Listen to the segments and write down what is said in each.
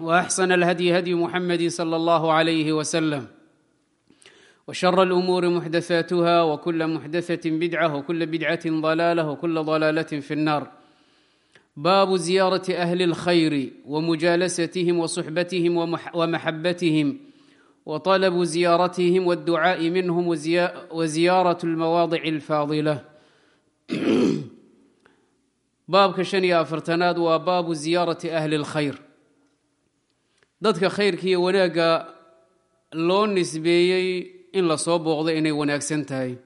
وأحسن الهدي هدي محمد صلى الله عليه وسلم وشر الأمور محدثاتها وكل محدثة بدعة وكل بدعة ضلالة وكل ضلالة في النار باب زيارة أهل الخير ومجالستهم وصحبتهم ومحبتهم وطلب زيارتهم والدعاء منهم وزيارة المواضع الفاضلة baabka shan iyo afartanaad waa baabu ziyaarati ahli اlkhayr dadka khayrka iyo wanaagga loo nisbeeyey in la soo booqdo inay wanaagsan tahay.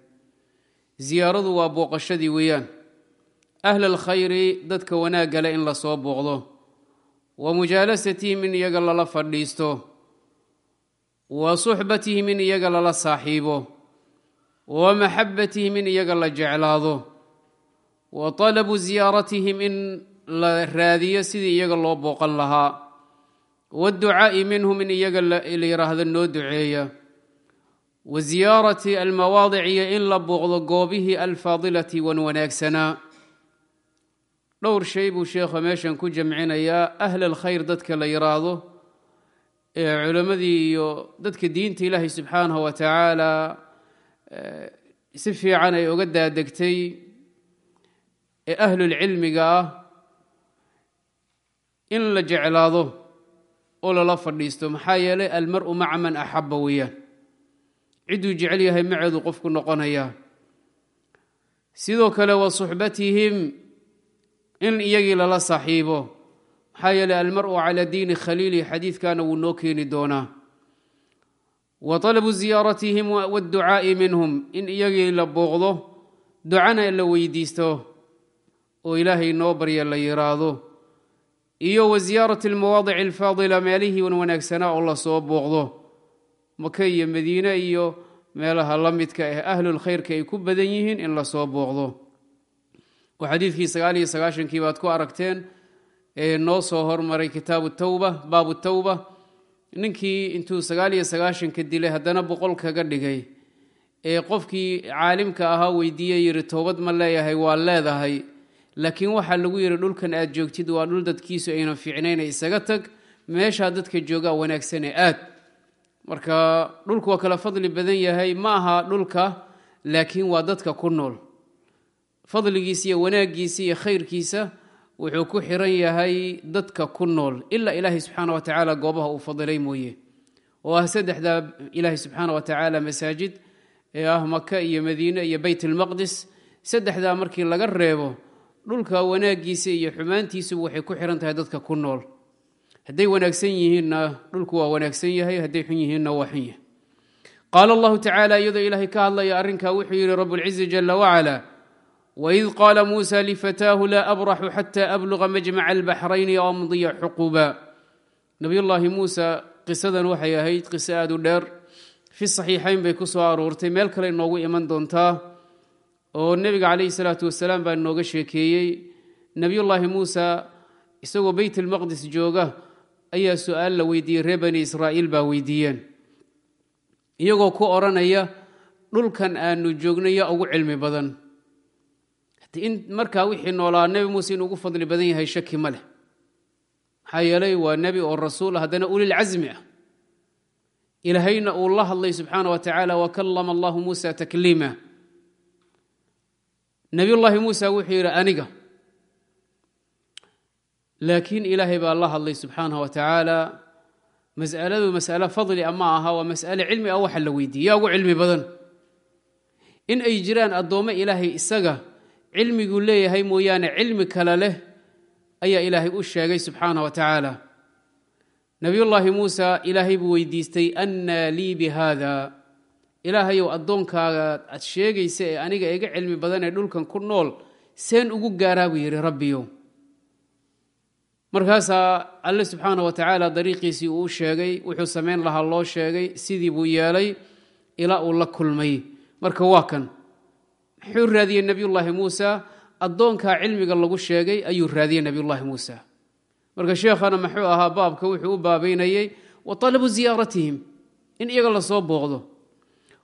Ziyaaradu waa booqashadii weeyaan. Ahla alkhayri dadka wanaaggale in la soo booqdo. Wa mujaalasatihim in iyaga lala fadhiisto. Wa suxbatihim in iyaga lala saaxiibo. Wa maxabatihim in iyaga la jeclaado. Wa talabu ziyaaratihim in la raadiyo sidii iyaga loo booqan lahaa waadducaa'i minhum in iyaga la yidhaahdo noo duceeya wa ziyaarati almawaadic iyo in la booqdo goobihii alfaadilati wan wanaagsanaa dhowr shay buu sheekha meeshan ku jamcinayaa ahla alkhayr dadka la yidhaahdo ee culimmadii iyo dadka diinta ilaahay subxaanahu wa tacaala si fiican ay oga daadegtay ee ahlulcilmiga ah in la jeclaado oo lala fadhiisto maxaa yeelay almar-u maca man axaba weeyaan. Cidduu jecel yahay maceedu qofku noqonayaa sidoo kale wa suxbatihim in iyagii lala saaxiibo maxaa yeelay almar-u calaa diini khaliili xadiidkana wuu noo keeni doonaa. Wa talabu ziyaaratihim waadducaa'i minhum in iyagii la booqdo ducana la weydiisto oo ilaahay noo barya la yiraahdo iyo wa ziyaarati almawaadici alfaadila meelihii wan wanaagsanaa oo la soo booqdo maka iyo madiine iyo meelaha la midka ah ahlulkhayrka ay ku badan yihiin in la soo booqdo. Oo xadiidkii sagaal iyo sagaashankii baad ku aragteen ee noo soo hormaray kitaabu tawba baabu tawba. Ninkii intuu sagaal iyo sagaashanka dilay haddana boqol kaga dhigay ee qofkii caalimka ahaa weydiiye yidhi towbad ma leeyahay waa leedahay laakiin waxaa lagu yidhi dhulkan aad joogtid waa dhul dadkiisu aynan fiicnayna isaga tag meeshaa dadka joogaa wanaagsane aad. Marka dhulku waa kala fadli badan yahay ma aha dhulka laakiin waa dadka ku nool. Fadligiisa iyo wanaaggiisa iyo khayrkiisa wuxuu ku xiran yahay dadka ku nool ilaa ilaahay subxaana wa tacaala goobaha uu fadilay mooye. Oo ah saddexdaa ilaahay subxaana wa tacaala masaajid ee ah maka iyo madiine iyo beyt almaqdis saddexdaa markii laga reebo dhulka wanaaggiisa iyo xumaantiisuba waxay ku xiran tahay dadka ku nool. Hadday wanaagsan yihiinna dhulku waa wanaagsan yahay. Hadday xun yihiinna waa xun yahay. Qaala allahu tacaala iyadoo ilaahay ka hadlaya arrinkaa wuxuu yidhi rabuulcizi jala wacala waid qaala muusa lifataahu laa abraxu xata abluga majmaca albaxrayni o amdiya xuquba. Nabiyullaahi muusa qisadan waxay ahayd qiso aad u dheer. Fi saxiixayn bay ku soo aroortay. Meel kale inoogu iman doontaa oo nebiga calayhi salaatu wasalaam baa nooga sheekeeyey nebiyullaahi muusa isagoo beyt almaqdis jooga ayaa su'aal la weydiiyey reer bani israa'iil baa weydiiyeen. Iyagoo ku odhanaya dhulkan aanu joogno yaa ugu cilmi badan markaa wixii noolaa nebi muuse inuu ugu fadli badan yahay shaki ma leh. Maxaa yeelay waa nebi oo rasuul haddana ulilcasmi ah. Ilaahayna uu la hadlay subxaana wa tacaala wa kallama allahu muusa takliima nebiyullaahi muusa wuxuu yidhi aniga. Laakiin ilaahay baa la hadlay subxaanah wa tacaala mas'aladu mas'alo fadli a ma aha waa mas'ale cilmi ah waxa la weydiiye yaa ugu cilmi badan. In ay jiraan addoommo ilaahay isaga cilmiguu leeyahay mooyaane cilmi kale leh ayaa ilaahay u sheegay subxaana wa tacaala nebiyullaahi muusa ilaahay buu weydiistay annaa lii bi haada ilaahayow addoonkaaga aad sheegaysa ee aniga iga cilmi badan ee dhulkan ku nool seen ugu gaaraa buu yidhi rabbiyow markaasaa alle subxaana wa tacaala dariiqiisii uu sheegay wuxuu samayn lahaa loo sheegay sidii buu yeelay ilaa uu la kulmay. Marka waa kan. Muxuu raadiyey nebiyullaahi muusa? Addoonkaa cilmiga lagu sheegay ayuu raadiyey nebiyullaahi muusa. Marka sheekhana muxuu ahaa baabka wuxuu u baabaynayey wa talabu ziyaaratihim in iyaga la soo booqdo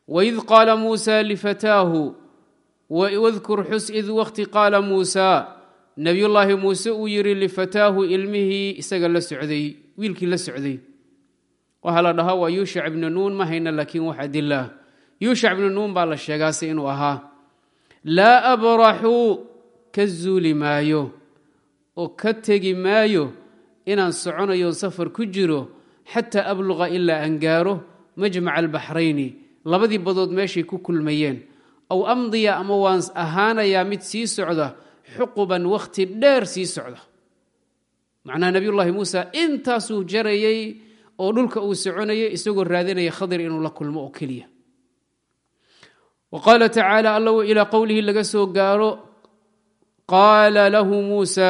waid qaala muusa lifataahu wadkur xus id waqti qaala muusa nebiyullaahi muuse uu yidhi lifataahu ilmihii isaga la socday wiilkii la socday waxaa la dhahaa waa yuushac ibnu nuun ma hayna laakiin wax adilaah yuushac ibnu nuun baa la sheegaase inuu ahaa laa abraxu ka zuuli maayo oo ka tegi maayo inaan soconayo safar ku jiro xataa abluqa ilaa aan gaaro majmaca albaxrayni labadii badood meeshay ku kulmayeen. Aw amdiya ama waan ahaanayaa mid sii socda xuquban wakhti dheer sii socda. Macnaha nebiyullaahi muusa intaasuu jarayey oo dhulka uu soconayay isagoo raadinaya khadir inuu la kulmo oo keliya. Wa qaala tacaala alla ilaa qowlihii laga soo gaaro qaala lahu muusa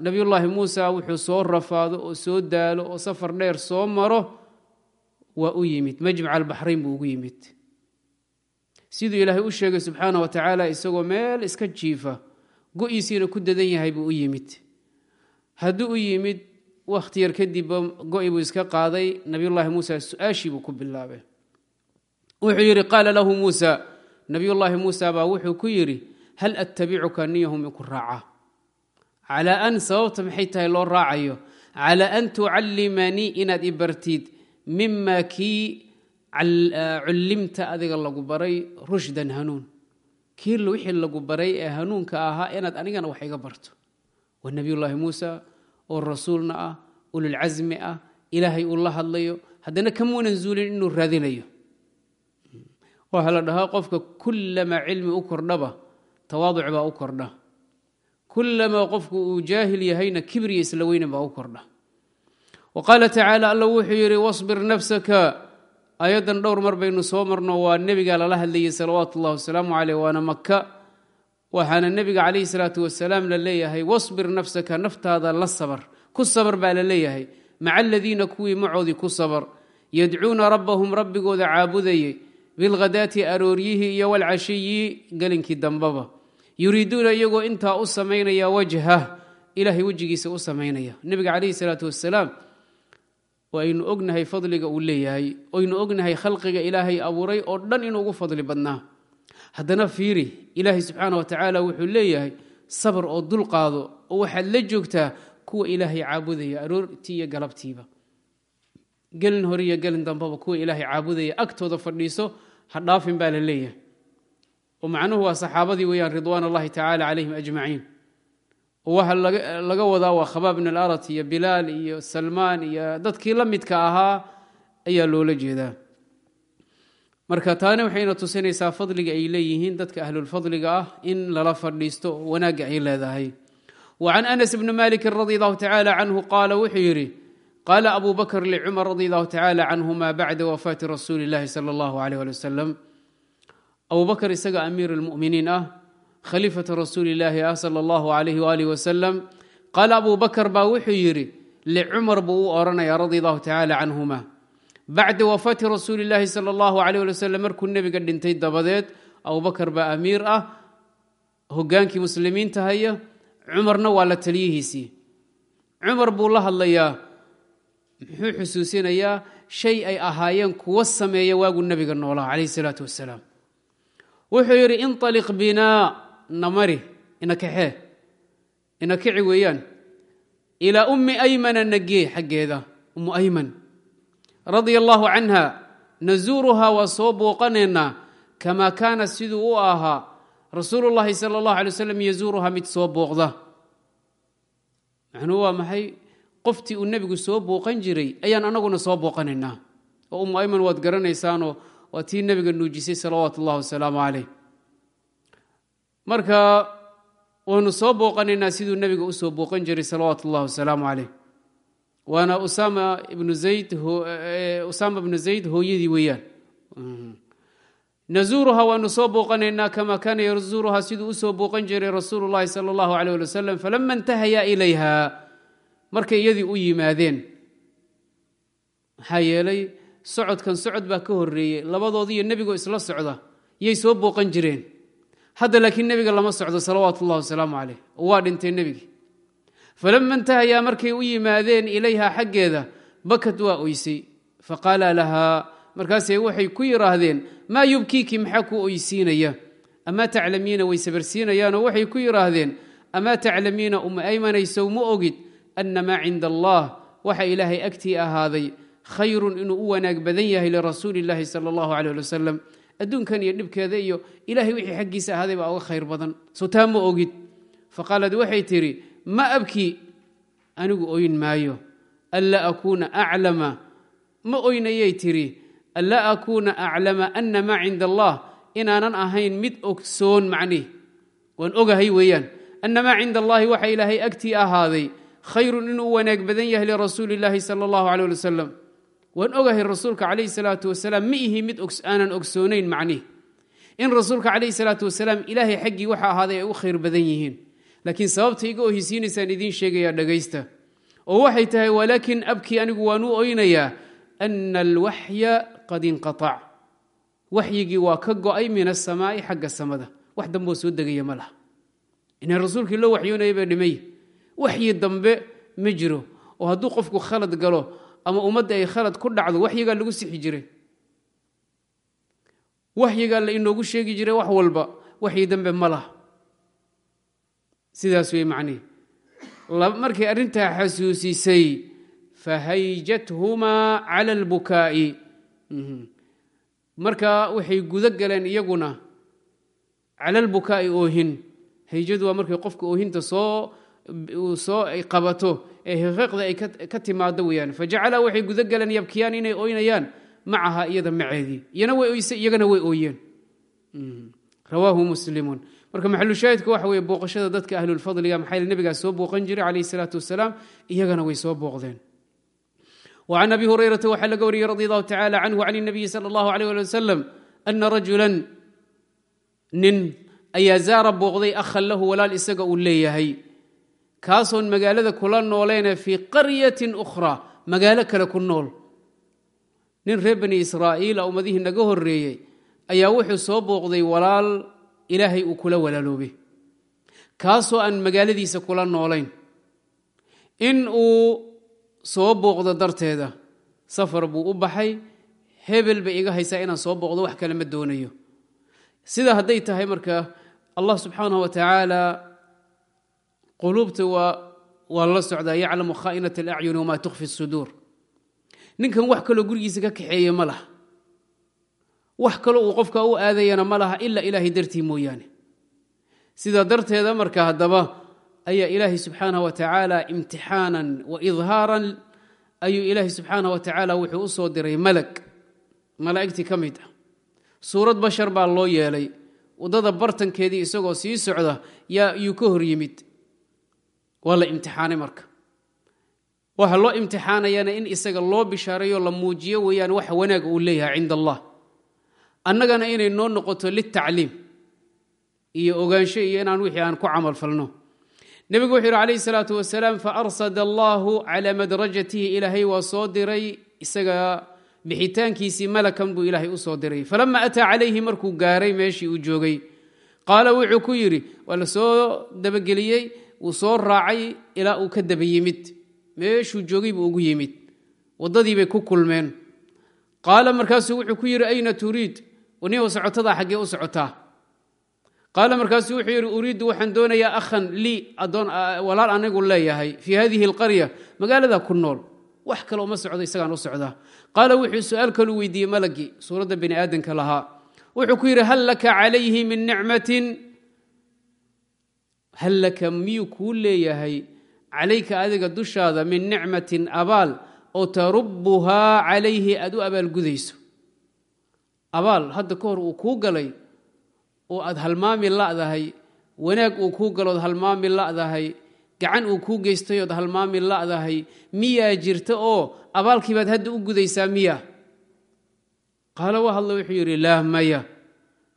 nebiyullaahi muusa wuxuu soo rafaado oo soo daalo oo safar dheer soo maro waa u yimid majmaca albaxrayn buu ugu yimid. Siduu ilaahay u sheegay subxaana wa tacaala isagoo meel iska jiifa go-iisiina ku dadan yahay buu u yimid. Hadduu u yimid wakhti yar kadibba go-i buu iska qaaday nabiyullaahi muusa su'aashii buu ku bilaabay. Wuxuu yidhi qaala lahu muusa nabiyullaahi muusa baa wuxuu ku yidhi hal attabicuka niyahum iku raaca? Calaa an sababta maxay tahay loo raacayo? Calaa an tucallimanii inaad i bartid mima kii cullimta adiga lagu baray rushdan hanuun. Kii wixii lagu baray ee hanuunka ahaa inaad anigana wax iga barto. Waa nebiyullaahi muusa oo rasuulna ah ululcasmi ah ilaahay uu la hadlayo haddana kamuunan zuulin inuu raadinayo. Waxaa la dhahaa qofka kullamaa cilmi u kordhaba tawaaduc baa u kordha. Kullamaa qofku uu jaahil yahayna kibriya isla weynan baa u kordha wa qaala tacaala alla wuxuu yidhi wasbir nafsaka. Ayaddan dhowr mar baynu soo marno waa nebiga lala hadlayay salawaatu ullahi wasalaamu caleyh waana maka waxaana nebiga calayhi salaatu wasalaam la leeyahay wasbir nafsaka naftaada la sabar. Ku sabar baa la leeyahay. Maca aladiina kuwii macoodii ku sabar. Yadcuuna rabbahum rabbigooda caabudayey bilghadaati arooryihii iyo walcashiyi gelinkii dambaba. Yuriiduuna iyagoo intaa u samaynaya wajhah ilaahay wejigiisa u samaynaya. Nebiga calayhi salaatu aynu ognahay fadliga uu leeyahay oynu ognahay khalqiga ilaahay abuuray oo dhan inuu ugu fadli badnaa. Haddana fiiri ilaahay subxaana wa tacaala wuxuu leeyahay sabar oo dulqaado oo waxaad la joogtaa kuwa ilaahay caabudaya aroortii iyo galabtiiba. Gelin hore iyo gelin dambaba kuwa ilaahay caabudaya agtooda fadhiiso ha dhaafin baa la leeyahay. Oo macnuhu waa saxaabadii weeyaan ridwaan allahi tacaala calayhim ajmaciin waxa laga wadaa waa khabaab bn alarat iyo bilaal iyo salmaan iyo dadkii la midka ahaa ayaa loola jeedaa. Marka taani waxayna tusinaysaa fadliga ay leeyihiin dadka ahlulfadliga ah in lala fadhiisto wanaagga ay leedahay. Wa can anas bni malikin radi allahu tacaala canhu qaala wuxuu yidhi qaala abu bakr licumar radi allahu tacaala canhuma bacda wafaati rasuuli اllahi sala allahu aleyh ali wasalam abu bakr isaga khaliifata rasuuli ah sala allahu alayh waalih wasalam qaala abu bakar baa wuxuu yidhi licumar buu u odhanaya radi allahu tacaala canhuma bacda wafaati rasuuli illaahi sala allahu alayh ali wasalam markuu nebiga dhintay dabadeed abubakar baa amiir ah hogaankii muslimiinta haya cumarna waa la taliyihiisii cumar buu la hadlayaa muxuu xusuusinayaa shay ay ahaayeen kuwa sameeya waaguu nebiga noolaa calayh salaatu wasalaam wuxuu yidhi inaliq binaa namari ina kaxee ina kici weeyaan. Ilaa ummi aymana nagee xaggeeda ummu ayman. Radia allaahu canha nazuuruhaa waa soo booqanaynaa kamaa kaana siduu u ahaa rasuulu llaahi sala allahu alay wasalam yazuuruhaa mid soo booqda. Macnuhu waa maxay? Qoftii uu nebigu soo booqan jiray ayaan anaguna soo booqanaynaa oo umu ayman waad garanaysaanoo waa tii nebiga nuujisay salawaatu ullahi wasalaamu caleyh marka waanu soo booqanaynaa siduu nebiga u soo booqan jiray salawaatu ullahi wasalaamu caleyh waana usama ibnu zayd usaama ibnu zayd hooyadii weeyaan. Nazuuruha waanu soo booqanaynaa kama kaana yazuuruha siduu u soo booqan jiray rasuulu llahi sala allahu aleyh ali wasalam falama intahaya ilayha. Markay iyadii u yimaadeen maxaa yeelay socodkan socod baa ka horeeyey labadoodiiyo nebigoo isla socda yay soo booqan jireen hadda laakiin nebiga lama socdo salawaatu ullahi wasalaamu caleyh oo waa dhintay nebigi. Falama intahayaa markay u yimaadeen ilayha xaggeeda bakad waa oysay. Faqaala lahaa markaasay waxay ku yidhaahdeen maa yubkiiki maxaa ku oysiinaya? Amaa taclamiina way sabarsiinayaanoo waxay ku yidhaahdeen amaa taclamiina uma aymanaysow ma ogid ana maa cinda allah waxa ilaahay agtii ahaaday khayrun inuu u wanaag badan yahay lirasuuli illaahi sala allahu caleh ali wasalam adduunkan iyo dhibkeeda iyo ilahay wixii xaggiisa ahaaday baa uga khayr badan. Soo taa ma ogid. Faqaalad waxay tidhi ma abkii anigu oyn maayo. Anlaa akuuna aclama. Ma oynayay tidhi anlaa akuuna aclama ana maa cinda allah inaanan ahayn mid ogsoon macnih waan ogahay weeyaan. Ana maa cinda allahi waxa ilaahay agtii ahaaday khayrun inuu wanaag badan yahay lirasuuli illaahi sala allahu caleh ali wasalam waan ogahay rasuulka calayhi salaatu wasalaam ma ihi mid aanan ogsoonayn macnih in rasuulka calayhi salaatu wasalaam ilaahay xaggii waxa ahaaday ay u khayr badan yihiin. Laakiin sababta iga ohisiinaysaan idiin sheegayaa dhagaysta. Oo waxay tahay walaakin abkii anigu waan u oynayaa ana alwaxya qad inqaac waxyigii waa ka go'ay min asamaa'i xagga samada. Wax damboo soo degaya ma laha. Inay rasuulkii loo waxyoonaya baa dhimay. Waxyi dambe ma jiro. Oo hadduu qofku khalad galo ama ummadda ay khalad ku dhacdo waxyigaa lagu sixi jiray waxyigaa la inoogu sheegi jiray wax walba waxyi dambe ma laha. Sidaas wey macnihi markay arrintaa xasuusisay fahayjathumaa cala albukaa'i. Marka waxay gudo galeen iyaguna cala albukaa'i oohin. Hayjadu waa markay qofka oohinta soo soo ay qabato ee hiqiiqda ay ka timaado weyaan fajacala waxay gudo galeen yabkiyaan inay oynayaan macaha iyada maceedii iyana way oyse iyagana way ooyeen rawaahu muslimuun marka maxalushaahidka waxa weye booqashada dadka ahlulfadliga maxaa nebigaa soo booqan jiray calayhi salaatu wasalaam iyagana way soo booqdeen وعن أبي هريرة waxaa laga wariyey رضي الله تعالى عنه عن النبي صلى الله عليه ولي وسلم أن رجuلا nin ayaa zaara booqday akhan lahu walaal isaga uu leeyahay kaasoon magaalada kula nooleene fii qaryatin ukhraa magaalo kale ku nool. Nin reer bani israa'iila ummadihii naga horreeyey ayaa wuxuu soo booqday walaal ilaahay uu kula walaaloobay. Kaasoo aan magaaladiisa kula noolayn. In uu soo booqdo darteeda safar buu u baxay hebel bay iga haysaa inaan soo booqdo wax kale ma doonayo. Sida hadday tahay marka allah subxaanahu wa tacaala quluubta waa la socdaa yaclamu khaa'inat alacyuni wamaa tukhfi suduur ninkan wax kaloo gurigiisa ka kaxeeye ma laha. Wax kaloo uu qofka u aadayana ma laha ilaa ilaahay dartii mooyaane. Sidaa darteeda marka haddaba ayaa ilaahay subxaanah wa tacaala imtixaanan wa idhaaran ayuu ilaahay subxaanah wa tacaala wuxuu u soo diray malag malaa'igtii ka mid ah. Suurad bashar baa loo yeelay. Waddada bartankeedii isagoo sii socda yaa yuu ka hor yimid waa la imtixaanay marka. Waxa loo imtixaanayana in isaga loo bishaarayo la muujiyo weeyaan waxa wanaaga uu leeyahay cinda allah. Annagana inay noo noqoto litacliim iyo ogaansho iyo inaan wixii aan ku camal falno. Nebigu wuxuu yidhi calayhi salaatu wasalaam faarsada allaahu calaa madrajatihi ilaahay waa soo diray isaga bixitaankiisii malakan buu ilaahay u soo diray. Falama ataa calayhi markuu gaaray meeshii uu joogay qaala wuxuu ku yidhi waa la soo dabageliyey wuu soo raacay ilaa uu ka daba yimid. Meeshuu joogay buu ugu yimid. Waddadii bay ku kulmeen. Qaala markaasuu wuxuu ku yidhi ayna turiid? Nihow socotadaa xaggee u socotaa. Qaala markaasuu wuxuu yidhi uriiddu waxaan doonayaa akhan lii walaal anigu leeyahay fii hadihi alqarya magaalada ku nool. Wax kale uma socdo isagaan u socdaa. Qaala wuxuu su'aal kalu weydiiyey malagii suuradda bani aadanka lahaa. Wuxuu ku yidhi hal laka calayhi min nicmatin hal laka miyuu kuu leeyahay? Calayka adiga dushaada min nicmatin abaal oo tarubbuhaa calayhi aad u abaalgudayso abaal hadda ka hor uu kuu galay oo aad halmaami la'dahay wanaag uu kuu galood halmaami la'dahay gacan uu kuu geystay ood halmaami la'dahay miyaa jirta oo abaalkii baad hadda u gudaysaa miya qaala wa hadla wuxuu yidhi laa maya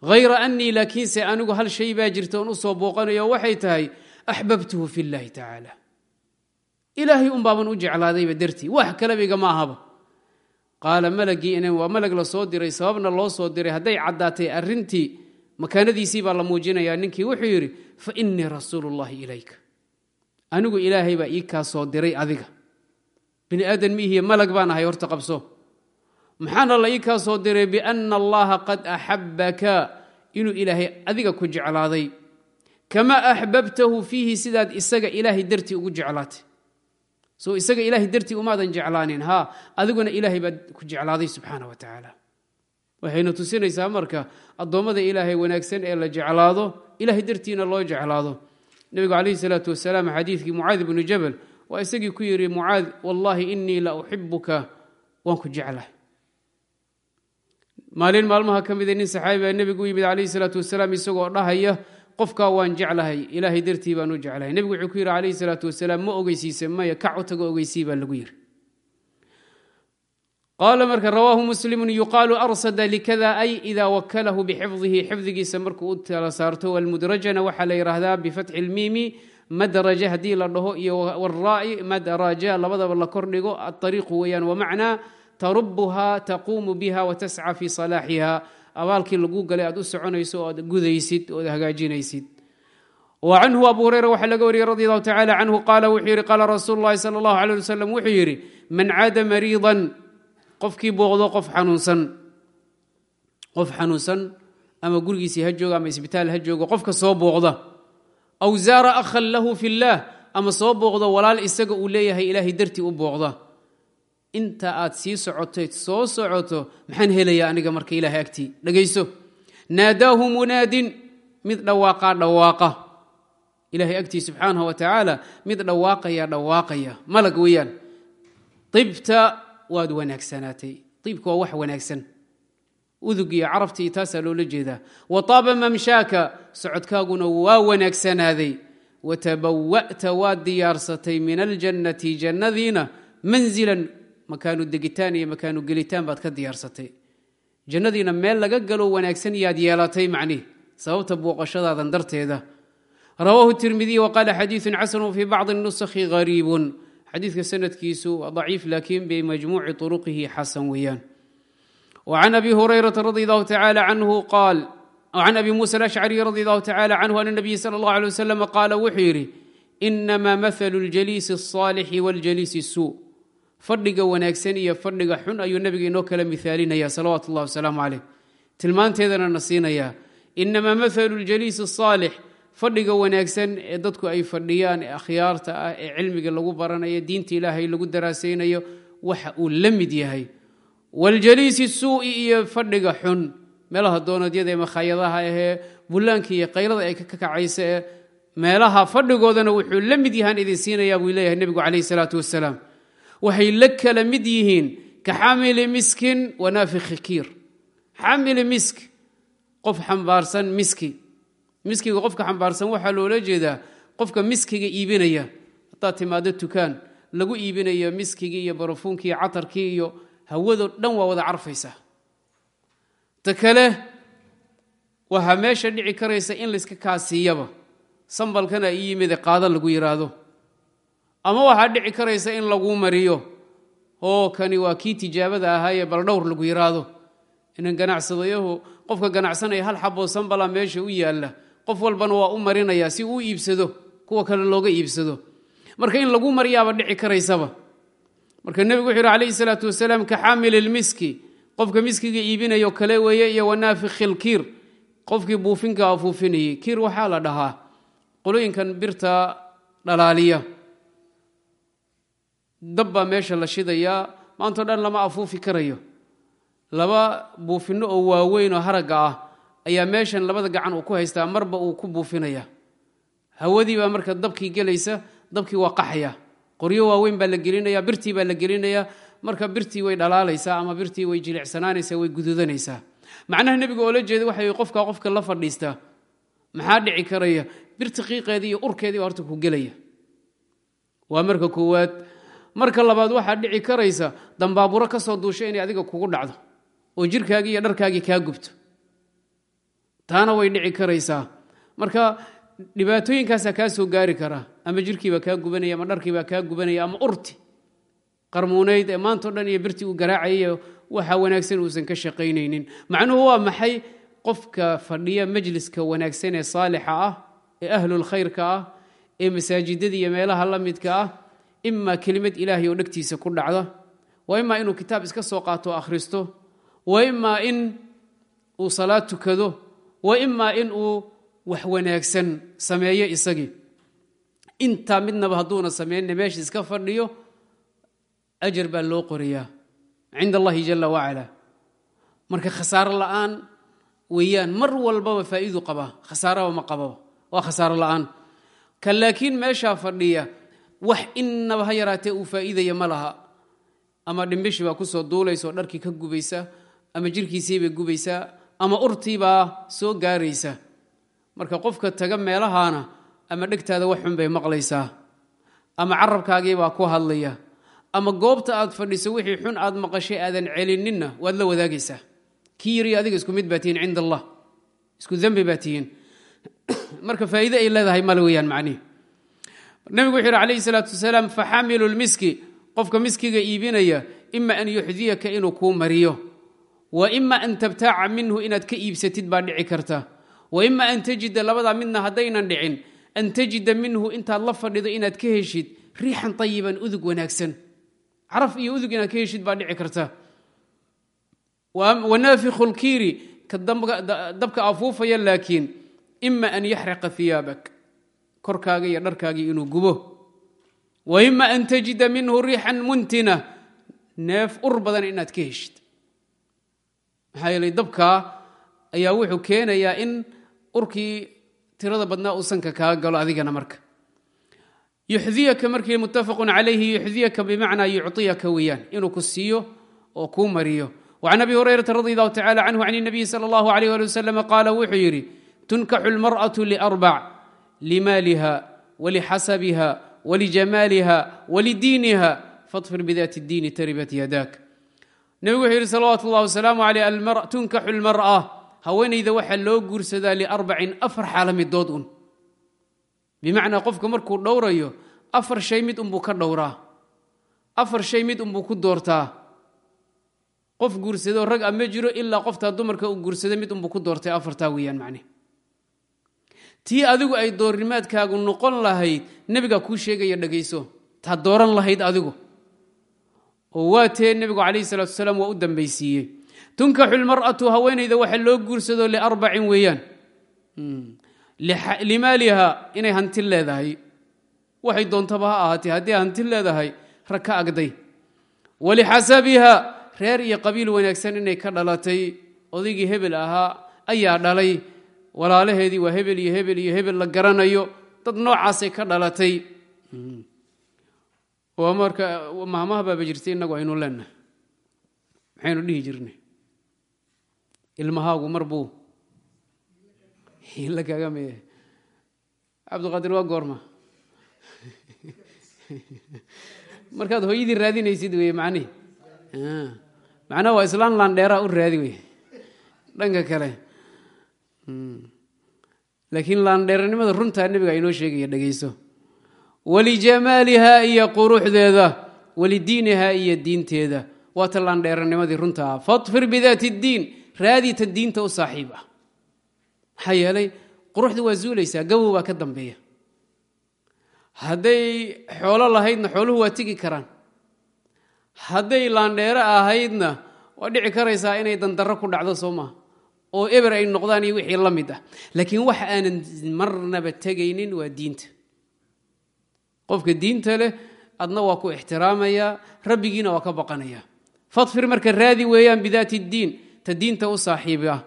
hayra annii laakiinse anigu hal shay baa jirta oon u soo booqanayo waxay tahay axbabtuhu fi llaahi tacaala ilaahay un baaban u jeclaadayba dartii wax kaleba igama ahaba qaala malagii waa malag la soo diray sababna loo soo diray hadday caddaatay arrintii makaanadiisii baa la muujinayaa ninkii wuxuu yidhi fa innii rasuulu llahi ilayka anigu ilaahay baa ii kaa soo diray adiga bini aadan miihiye malag baan ahay horta qabso maxaana la ii soo diray bianna allaha qad axabbaka inuu ilaahay adiga ku jeclaaday. Kamaa axbabtahu fiihi sidaad isaga ilaahay dartii ugu jeclaatay. So isaga ilaahay dartii umaadan jeclaanin ha adiguna ilaahay baad ku jeclaaday subxaana wa tacaala. Waxayna tusinaysaa marka addoommada ilaahay wanaagsan ee la jeclaado ilahay dartiina loo jeclaado. Nebigu calayhi salaatu wasalaam xadiidkii mucaad ibnu jabal waa isagii ku yidhi mucaad wallaahi inii la uxibuka waan ku jeclahay maalin maalmaha ka mida nin saxaabi baa nebigu u yimid calayhi salaatu wasalaam isagoo dhahaya qofkaa waan jeclahay ilaahay dartii baan u jeclahay. Nebigu wuxuu ku yidhi calayhi salaatu wasalaam ma ogeysiise maya kac u tago ogeysii baa lagu yidhi. Qaala marka rawaahu muslimu yuqaalu arsada likada ay ida wakalahu bixifdihi. Xifdigiisa markuu u tala saarto walmudrajana waxaa la yidhaahdaa bifatxi lmiimi madraja haddii la dhaho iyo waraai madraja labadaba la kordhigo aariiqu weeyaan wamacnaa tarubuha taquumu biha watasca fi salaaxiha. Abaalkii lagu galay aad u soconayso oo aad gudaysid ood hagaajinaysid. Wa canhu abu hureyra waxaa laga wariyey radi allahu tacala canhu qaala wuxuu yidhi qaala rasuulu llahi sala allahu alay wasalam wuxuu yidhi man caada mariidan qofkii booqdo qof xanuunsan qof xanuunsan ama gurigiisii ha joogo ama isbitaal ha joogo qofka soo booqda aw zaara akhan lahu fi llaah ama soo booqdo walaal isaga inta aad sii socotay soo socoto maxaan helayaa aniga marka ilahay agtii. Dhegayso naadaahu munaadin mid dhawaaqaa dhawaaqa. Ilahay agtii subxaanahu wa mid dhawaaqaya dhawaaqaya. Malag weeyaan. Ibta waad wanaagsanaatay iibka waa wax wanaagsan. Udug iyo taasaa loola jeedaa. Wa taaba mamshaaka socodkaaguna waa wanaagsanaaday. Watabawa'ta waad diyaarsatay min aljannati jannadiina manzilan makaanu degitaan iyo makaanu gelitaan baad ka diyaarsatay jannadiina meel laga galo wanaagsan yaad yeelatay macnihi sababta booqashadaadan darteeda. Rawaahu tirmidiy waqaala xadiiun xasanu fii bacdi nusakhi hariibun xadiidka sanadkiisu daciif laakiin bimajmuuci turuqihi xasan weeyaan. Wacan abi hurayrata radi allahu tacaala canhu qaal can abi muusa alashcariy radi allahu tacala canhu an nabiyi sala allah alay wasalam qaala wuxuu yidhi inamaa mahalu ljaliisi alsaalixi waaljaliisi fadhiga wanaagsan iyo fadhiga xun ayuu nabiga inoo kala mihaalinaya salawaatu ullahi wasalaamu caleyh tilmaanteedana na siinayaa inamaa mathalu ljaliis asaalix fadhiga wanaagsan ee dadku ay fadhiyaan ee akhyaarta ah ee cilmiga lagu baranayo diinta ilaahay lagu daraasaynayo waxa uu la mid yahay. Waljaliisi suu'i iyo fadhiga xun. Meelaha doonadyada ee makhaayadaha ahee bullaanka iyo qaylada ay ka kacaysa ee meelaha fadhigoodana wuxuu la mid yahaan idin siinayaa buu leeyahay nebigu caleyhi salaatu wasalaam waxay la kala mid yihiin ka xamili miskin wanaafikhi kiir. Xamili misk qof xambaarsan miski. Miskiga qofka xambaarsan waxaa loola jeedaa qofka miskiga iibinaya. Haddaad timaado tukaan lagu iibinayo miskigii iyo barafuunkii iyo catarkii iyo hawado dhan waa wada carfaysaa ta kale waxaa meesha dhici karaysa in layska kaasiiyaba sambalkana ii yimide qaado lagu yidhaahdo ama waxaa dhici karaysa in laguu mariyo. Oo kani waa kii tijaabada ahaayee bal dhowr lagu yidhaahdo inan ganacsadayahu qofka ganacsanaya hal xaboo sambala meesha u yaalla qof walbana waa u marinaya si uu iibsado kuwa kale looga iibsado. Marka in lagu maryaaba dhici karaysaba. Marka nebigu wuxuu yidhi calayhi salaatu wasalaam ka ilmiski qofka miskiga iibinayo kale weeye iyo wanaafikhil kiir. Qofkii buufinka afuufinayey kiir waxaa la dhahaa. Qolooyinkan birta dhalaaliya dab baa meesha la shidayaa maantao dhan lama afuufi karayo. Laba buufinno oo waaweyn oo haragga ah ayaa meeshan labada gacan uu ku haystaa marba uu ku buufinaya hawadii baa marka dabkii gelaysa dabkii waa qaxaya. Qoryo waaweyn baa la gelinaya birtii baa la gelinaya marka birtii way dhalaalaysaa ama birtii way jilicsanaanaysaa way gududanaysaa macnaha nebiga oo jeeda waxa qofka qofka la fadhiistaa maxaa dhici karaya? Birta qiiqeedii iyo urkeedii baa horta ku gelaya. Waa marka koowaad marka labaad waxaa dhici karaysa dambaaburo ka soo duusho inay adiga kugu dhacdo oo jirkaagii iyo dharkaagii kaa gubto. Taana way dhici karaysaa. Marka dhibaatooyinkaasaa kaa soo gaari karaa ama jirkiibaa kaa gubanaya ama dharkiibaa kaa gubanaya ama urti qarmuunayd ee maantao dhan iyo birtii uu garaacayay waxa wanaagsan uusan ka shaqaynaynin. Macnuhu waa maxay? Qofka fadhiya majliska wanaagsan ee saalixa ah ee ahlulkhayrka ah ee masaajidada iyo meelaha la midka ah imaa kelimad ilaahay oo dhegtiisa ku dhacda waa imaa inuu kitaab iska soo qaato o akhristo waa imaa in uu salaad tukado waa imaa in uu wax wanaagsan sameeyo isagii intaa midnaba hadduuna sameynna meesha iska fadhiyo ajar baa loo qorayaa cinda allahi jala wacala marka khasaaro la'aan weeyaan mar walbaba faa'iidu qabaa khasaaraba ma qababa waa khasaaro la'aan kan laakiin meeshaa fadhiya wax innaba ha yaraatee uu faa'iidaya ma laha. Ama dhimbishii baa ku soo duulaysa oo dharkii ka gubaysa ama jirkiisiibay gubaysaa ama urtiibaa soo gaaraysa. Marka qofka taga meelahaana ama dhegtaada wax xun bay maqlaysaa. Ama carabkaagiibaa ku hadlaya. Ama goobta aad fadhiso wixii xun aad maqashay aadan celininna waad la wadaagaysaa. Kii yiri adiga isku mid baa tihiin cinda allah. Isku dembi baa tihiin. Marka faa'iide ay leedahay male weeyaan macnihi nabigu wuxuu yidhi calayhi salaatu wasalaam faxamilu lmiski. Qofka miskiga iibinaya ima an yuxdiyaka inuu kuu mariyo. Wa ima an tabtaaca minhu inaad ka iibsatid baa dhici karta. Wa ima an tajida labadaa midna haddaynan dhicin an tajida minhu intaad la fadhido inaad ka heshid riixan ayiban udug wanaagsan. Caraf iyo udug inaad ka heshid baa dhici karta. Wanaafikhu lkiiri ka dabka afuufaya laakiin ima an yaxriqa hiyaabak korkaaga iyo dharkaagii inuu gubo wa ima an tajida minhu riixan muntina neef ur badan inaad ka heshid maxaa yeelay dabkaa ayaa wuxuu keenayaa in urkii tirada badnaa uu sanka kaaga galo adigana marka yuxdiyaka markii muttafaqun calayhi yuxdiyaka bimacnaa yucطiyaka weeyaan inuu ku siiyo oo kuu mariyo وعن أبي هريرة رضي الله تعالى عنه عن النبي صلى الله عليه ولي وسلم قال wuxuu yidhi تنكح المرأة لأربع limaaliha walixasabiha walijamaaliha walidiiniha fafir bidaati diini taribat yadaak nebigu wuxuu yidhi salawaatu ullahi wasalaamu aleyh tunkaxu lmar'a haweenayda waxaa loo guursadaa liarbacin afar xaalamidood un bimacnaa qofka markuu dhowrayo afar shay mid unbuu ka dhowraa afar shay mid unbuu ku doortaa qof guursadoo rag a ma jiro ilaa qoftaa dumarka uu guursada mid unbuu ku doortay afartaa weeyaan tii adigu ay doornimaadkaagu noqon lahayd nebigaa kuu sheegaya dhegayso taa dooran lahayd adigu. Oo waa tee nebigu calayhi salatu wasalaam waa u dambaysiiyey. Tunkaxu lmar'atu haweenayda waxa loo guursado liarbacin weeyaan. Limaaliha inay hanti leedahay. Waxay doontaba ha ahaatee haddii hanti leedahay rag ka agday walixasabiha reer iyo qabiil wanaagsan inay ka dhalatay. Odaygii hebel ahaa ayaa dhalay walaalaheedii waa hebel iyo hebel iyo hebel la garanayo dad noocaasay ka dhalatay. Oo marka maamaha baaba jirtay innagu aynu leenahay maxaynu dhihi jirnay. Ilmahaagu mar buu la kaga me cabdiqaadir waa goorma. Markaad hooyadii raadinaysid wey macnihi macnaha waa islaan laandheeraa u raadi wey dhanka kale laakiin laandheeranimada runtaa nebiga inoo sheegaya dhegayso walijamaaliha iyo quruxdeeda walidiiniha iyo diinteeda. Waata laandheeranimadii runtaa fadfir bidaati ddiin raadita diinta u saaxiib ah maxaa yeelay quruxda waa zuulaysaa gabow baa ka dambeeya. Hadday xoolo lahaydna xooluhu waa tegi karaan. Hadday laandheero ahaydna waa dhici karaysaa inay dandarro ku dhacdo soo maha oo eber ay noqdaan iyo wixii la mid ah. Laakiin wax aanan marnaba tegaynin waa diinta. Qofka diinta leh adna waa ku ixtiraamayaa rabbigiina waa ka baqanaya. Fadfir marka raadi weeyaan bidaati ddiin ta diinta u saaxiibi ah.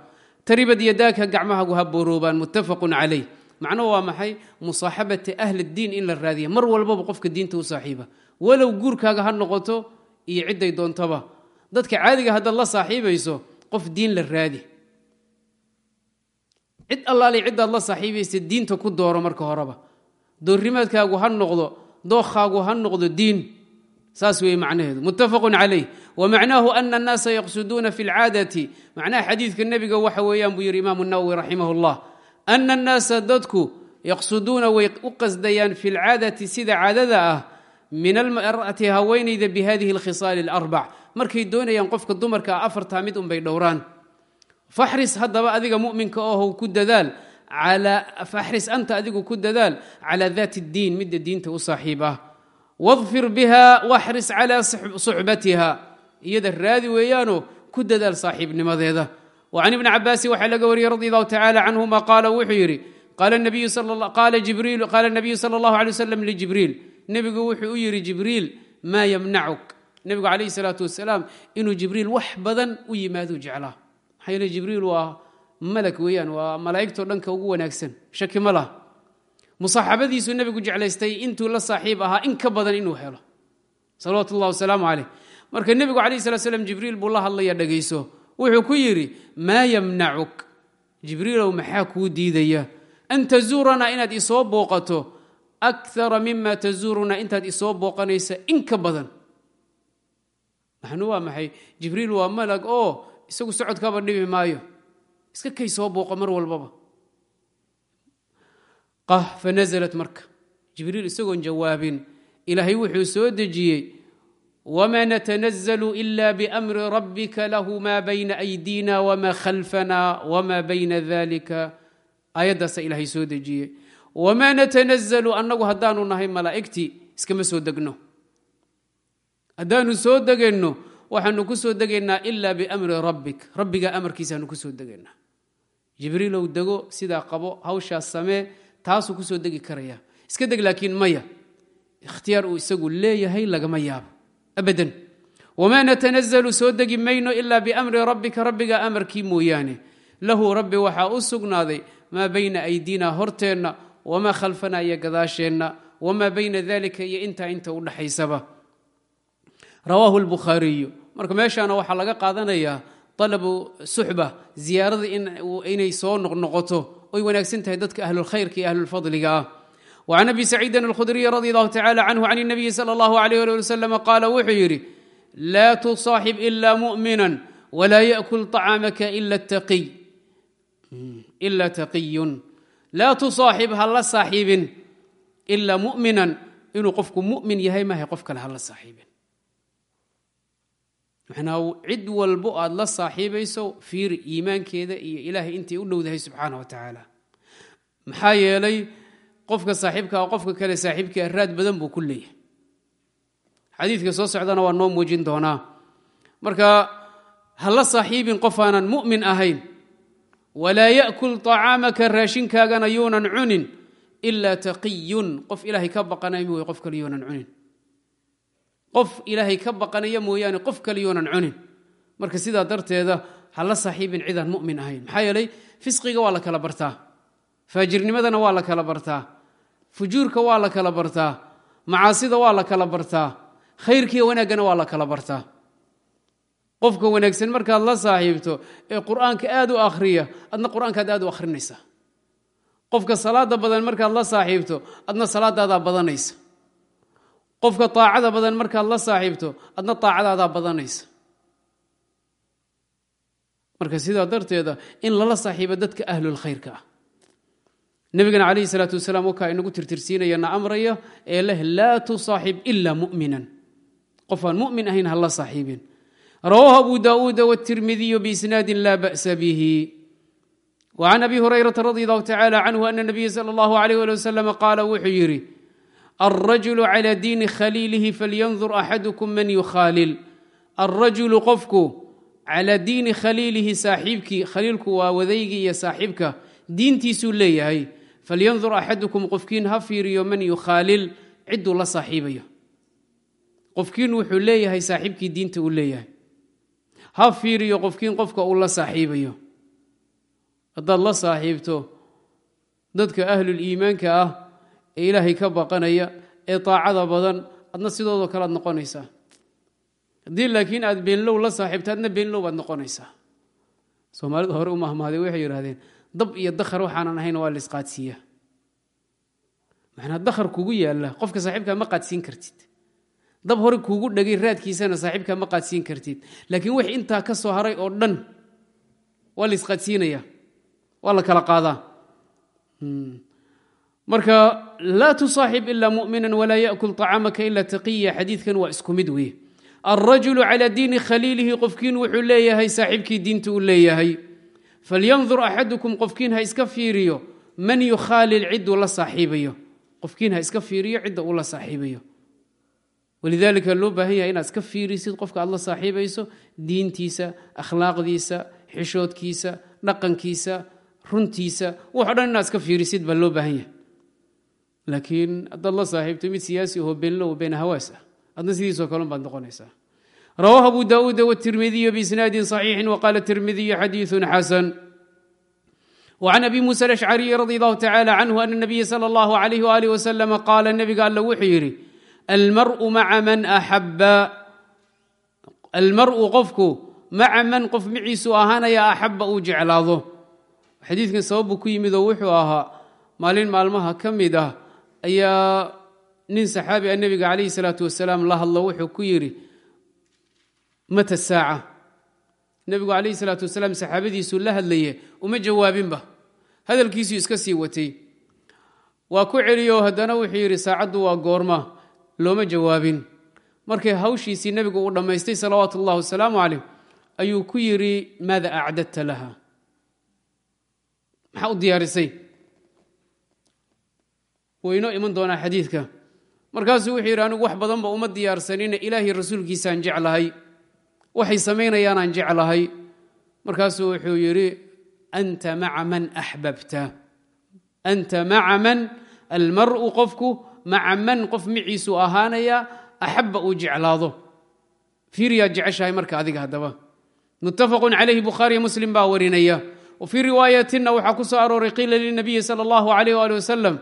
Taribad yadaaka gacmahagu ha booroobaan muttafaqun calayh. Macnuhu waa maxay? Musaaxabati ahli diin in la raadiya mar walbaba qofka diinta u saaxiiba. Walow guurkaaga ha noqoto iyo cidday doontaba. Dadka caadiga haddaad la saaxiibayso qof diin la raadi cid allaali ciddaad la saaxiibaysa diinta ku dooro marka horeba. Doorrimaadkaagu ha noqdo dookhaagu ha noqdo diin. Saas weeye macnaheedu. Muttafaqun calayh. Wamacnaahu ana annaasa yaqsuduuna fi lcaadati macnaha xadiidka nebiga waxa weeyaan buu yidhi imaamu nawowi raximah llah ana annaasa dadku yaqsuduuna way u qasdayaan fi lcaadati sida caadada ah min almar'ati haweenayda bi alkhisaali alarbac. Markay doonayaan qofka dumarka afartaa mid unbay dhowraan faxris haddaba adiga muminka ohow ku dadaal. Faxris anta adigu ku dadaal. Calaa daati اddiin midda diinta u saaxiib ah wadfir biha waxris calaa suxbatiha. Iyada raadi weeyaanoo ku dadaal saaxiibnimadeeda. Wacan ibni cabaasi waxaa laga wariyey radi allahu tacala canhuma qaala wuxuu yidhi qaala nabiyu sal اllahu alay wasalam lijibriil nebigu wuxuu u yidhi jibriil maa yamnacuk nebigu calayhi salaatu wasalaam inuu jibriil wax badan u yimaaduu jeclaa maxaa yeele jibriil waa malag weeyaan waa malaa'igtoo dhanka ugu wanaagsan. Shaki ma laha. Musaaxabadiisuu nebigu jeclaystay intuu la saaxiib ahaa in ka badan inuu helo. Salawatu ullah wasalaamu caleyh marka nebigu calayhi salat slam jibriil buu la hadlaya dhegayso wuxuu ku yidhi maa yamnacuk jibriilow maxaa kuu diidaya? An tazuuranaa inaad isoo booqato. Akara mima tazuurunaa intaad isoo booqanaysa in ka badan. Maxnu waa maxay? Jibriil waa malag oo isagu socodkaba dhibi maayo. Iska kay soo booqo mar walbaba. Qah fanaزlat marka. Jibriil isagoon jawaabin ilaahay wuxuu soo dejiyey wma natanazalu ila bamri rabbika lahu ma bayna أydina wma khalfana wma bayna dalika aayaddaasa ilaahay soo dejiyey. Wma natanazalu annagu haddaanu nahay malaa'igtii iskama soo degno. Haddaanu soo degayno waxaanu ku soo degaynaa ila biamri rabbik. Rabbiga amarkiisaanu ku soo degaynaa. Jibriilow dego sidaa qabo hawshaas samee taasuu ku soo degi karaya. Iska deg laakiin maya. Ikhtiyaar uu isagu leeyahay lagama yaabo. Abadan. Wamaa natanazalu soo degi mayno ila biamri rabbika rabbiga amarkii mooyaane. Lahu rabbi waxaa u sugnaaday maa bayna aydina horteenna wamaa khalfana iyo gadaasheenna wamaa bayna dalika iyo intaa inta u dhaxaysaba rawaahu lbukhaariyu marka meeshaana waxaa laga qaadanayaa alabu suxba ziyaarada inay soo noqnoqoto oy wanaagsan tahay dadka ahlulkhayrka iyo ahlulfadliga ah وعن أبي سعيد الخdري رضي الله تعالى عنه عن النبي صلى الله عليه ولي وسلم قال wuxuu yidhi لا تصاaحب إلا مؤمنا ولا يأكل طعاaمك إلا تقي لا تصاaحب hala saaxiibin إلا مؤمiنا inuu qofku muؤmin yahay mahay qof kale hala saaxiibin mxnaa cid walbo aad la saaxiibayso fiiri iimaankeeda iyo ilaahay intay u dhowdahay subxaana wa tacaala. Maxaa yeelay qofka saaxiibkaa ah, qofka kale saaxiibkaa ah, raad badan buu ku leeyahay. Xadiidka soo socdana waa noo muujin doonaa. Marka ha la saaxiibin qofaanan mu'min ahayn. Walaa ya'kul طacaamaka raashinkaagana yuunan cunin ilaa taqiyun. Qof ilaahay ka baqanaymi wey qof kale yuunan cunin qof ilaahay ka baqanaya mooyaane qof kale yuunan cunin. Marka sidaa darteeda ha la saaxiibin cidaan mu'min ahayn. Maxaa yeelay fisqiga waa la kala bartaa faajirnimadana waa la kala bartaa fujuurka waa la kala bartaa macaasida waa la kala bartaa khayrkiiyo wanaaggana waa la kala bartaa. Qofka wanaagsan markaad la saaxiibto ee qur'aanka aad u akhriya adna qur'aankaad aad u akhrinaysa. Qofka salaada badan markaad la saaxiibto adna salaadaadaa badanaysa qofka taacada badan markaad la saaxiibto adna taacadaadaa badanaysa. Marka sidaa darteeda in lala saaxiibo dadka ahlulkhayrka ah. Nabigana calayhi salaatu wasalaam wakaa inagu tirtirsiinaya na amraya ee leh laa tusaaxib ila mu'minan. Qof aan mu'min ahayn hala saaxiibin. Rawaahu abu daauuda wاtirmidiyu biisnaadin laa ba'sa bihi. وcan abi hurayrata radi allahu tacala canhu ana nabiya sala allahu alayh ali wasalam alrajulu cala diini khaliilihi falyandur axadukum man yukhaalil alrajulu qofku calaa diini khaliilihi saaxiibkii khaliilku waa wadaygii iyo saaxiibka diintiisuu leeyahay falyandur axadukum qofkiin ha fiiriyo man yukhaalil ciduu la saaxiibayo qofkiin wuxuu leeyahay saaxiibkii diinta uu leeyahay ha fiiriyo qofkiin qofka uu la saaxiibayo haddaad la saaxiibto dadka ahluliimaanka ah ee ilaahay ka baqanaya ee daacada badan adna sidoodoo kale aad noqonaysaa haddii laakiin aad beenlow la saaxiibta adna beenlow baad noqonaysaa soomaalida hore u mahmahday waxay yidhahdeen dab iyo dakhar waxaanan ahayn waa la isqaadsiiya macnaa dakhar kugu yaalla qofka saaxiibkaa ma qaadsiin kartid. Dab hore kuugu dhegay raadkiisana saaxiibkaa ma qaadsiin kartid. Laakiin wix intaa ka soo haray oo dhan waa la isqaadsiinaya waa la kala qaadaa. Marka laa tusaaxib ila mumina walaa yakul طacaamaka ila taqiya xadiidkan waa isku mid weye alrajulu calى diini khaliilihi qofkiin wuxuu leeyahay saaxiibkii diinta uu leeyahay. Falyandur axadukum qofkiin ha iska fiiriyo man yukhaalil ciduu la saaxiibayo. Qofkiin ha iska fiiriyo cidda uu la saaxiibayo. Walidaalika loo baahan yahay inaad iska fiirisid qofka aad la saaxiibayso diintiisa akhlaaqdiisa xishoodkiisa dhaqankiisa runtiisa. Wax o dhan inaad iska fiirisid baa loo baahan yahay laakiin haddaad la saaxiibto mid siyaasi aho beenlow been hawaas ah adna sidiisoo kalun baad noqonaysaa rawaahu abu daauuda wtirmidiyu biisnaadin صaxiixi wqaala tirmidiyu xadiiثu xasan وعn abi muسى الأشcariي radي الlه tacalى cnه أn النabiya slى الlه عlيه وalih وsلم qaala nebiga all wuxuu yidhi almarءu maca man axaba almar'u qofku maca man qof maciisu ahaanaya axaba uu jeclaado xadiidkan sababbuu ku yimid oo wuxuu ahaa maalin maalmaha ka mid ah ayaa nin saxaabi a nebiga calayhi salaatu wasalaam la hadlo wuxuu ku yidhi mata saaca? Nebigu calayhi salaatu wasalaam saxaabadiisuu la hadlaye uma jawaabinba hadalkiisuu iska sii watay. Waa ku celiyo haddana wuxuu yidhi saacaddu waa goorma looma jawaabin. Markay hawshiisii nebigu uu dhammaystay salawaatu ullahi wasalaamu calayh ayuu ku yidhi maada acdadta laha maxaa u diyaarisay waynoo iman doonaa xadiidka. Markaasuu wuxuu yidhi anigu wax badanba uma diyaarsanina ilaahay rasuulkiisaan jeclahay. Waxay samaynayaanaan jeclahay. Markaasuu wuxuu yidhi anta maca man axbabta anta maca man almar'u qofku maca man qof maciisu ahaanaya axabba uu jeclaado. Fiiriyaad jeceshahay marka adiga haddaba. Muttafaqun calayhi bukhaariyo muslim baa warinaya. Wfii riwaayatina waxaa ku soo arooray qiila linabiyi sal اllahu alayh ali wasalam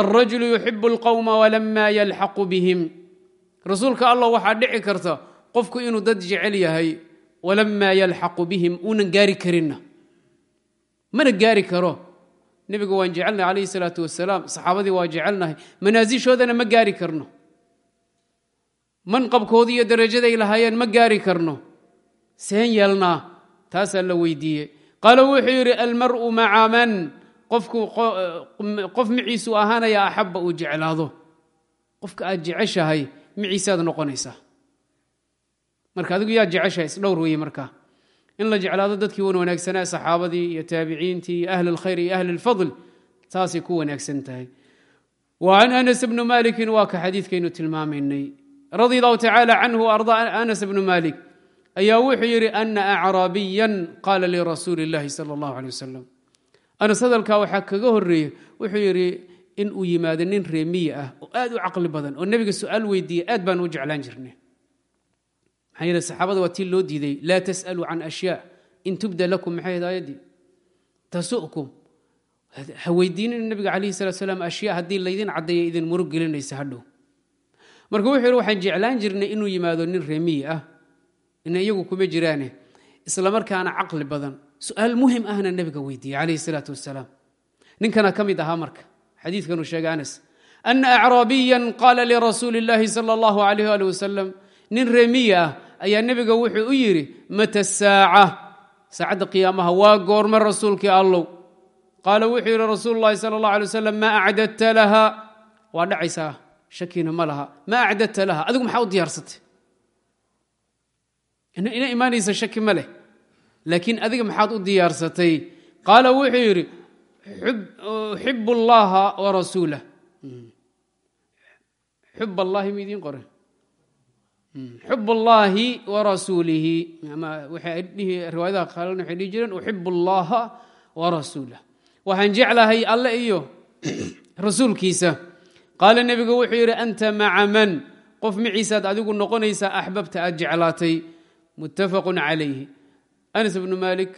alrajulu yuxibu اlqowma walama yalxaqu bihim rasuulka allah waxaa dhici karta qofku inuu dad jecel yahay walama yalxaqu bihim uunan gaari karinna mana gaari karo nebiga waan jecelnahay alayh salaatu wasalaam saxaabadii waa jecelnahay manaasishoodana ma gaari karno manqabkoodii iyo darajaday lahaayeen ma gaari karno seen yeelnaa taasaa la weydiiyey qaala wuxuu yidhi almar'u maca man qof maciisu ahaanaya axabba uu jeclaado qofka aad jeceshahay maciisaad noqonaysaa marka adigu yaad jeceshahay isdhowr weeye markaa in la jeclaado dadkii wan wanaagsanaa saxaabadii iyo taabiciintii iyo ahli اlkhayr iyo ahli اlfadl taasay ku wanaagsan tahay wa can anas bni malikin waa ka xadiidkaynu tilmaamaynay radi allahu tacaala canhu arda anas bnu malik ayaa wuxuu yidhi ana acraabiyan qaala lirasuuli اllahi sala اllahu alay wasalam anas hadalkaa waxaa kaga horeeye wuxuu yidhi in uu yimaado nin reemiye ah oo aad u caqli badan oo nebiga su'aal weydiiya aad baan u jeclaan jirnay. Maxaa yeele saxaabada waa tii loo diiday laa tas'aluu can ashyaa in tubda lakum maxay ahayd aayaddii tasu'kum ha weydiinin nebiga calayhi salatu salaam ashyaa haddii laydin caddeeya idin murug hadhow marka wuxuu yidhi waxaan jeclaan jirnay inuu yimaado nin reemiye ah ina iyagu kuma jiraane islamarkaana caqli badan su'aal muhiim ahna nebiga weydiiyey calayhi salaatu wasalaam ninkana ka mid ahaa marka xadiidkanuu sheegay anas. Ana acraabiyan qaala lirasuuli اllahi sala allahu alayh ali wasalam nin reemiye ah ayaa nebiga wuxuu u yidhi mata saaca? Saacadda qiyaamaha waa goorma rasuulkii allow qaala wuxuu yidhi rasuulu llahi sala allah alay wasalam maa acdadta laha waa dhacaysaa shakina ma laha. Maa acdadta laha? Adigu maxaa u diyaarsatay ina imaanaysa shaki ma leh laakiin adiga maxaad u diyaarsatay qaala wuxuu yidhi xib اllaha warasuulah xub allahi ma idiin qore xub اllahi warasuulihi waxay dhihi riwaayadaha qaalan waxay dhihi jireen uxib اllaha warasuulah waxaan jeclahay alle iyo rasuulkiisa qaala nebigu wuxuu yidhi anta maca man qof maciisaad adigu noqonaysaa axbabta aad jeclaatay muttafaqu calayhi anas bnu malik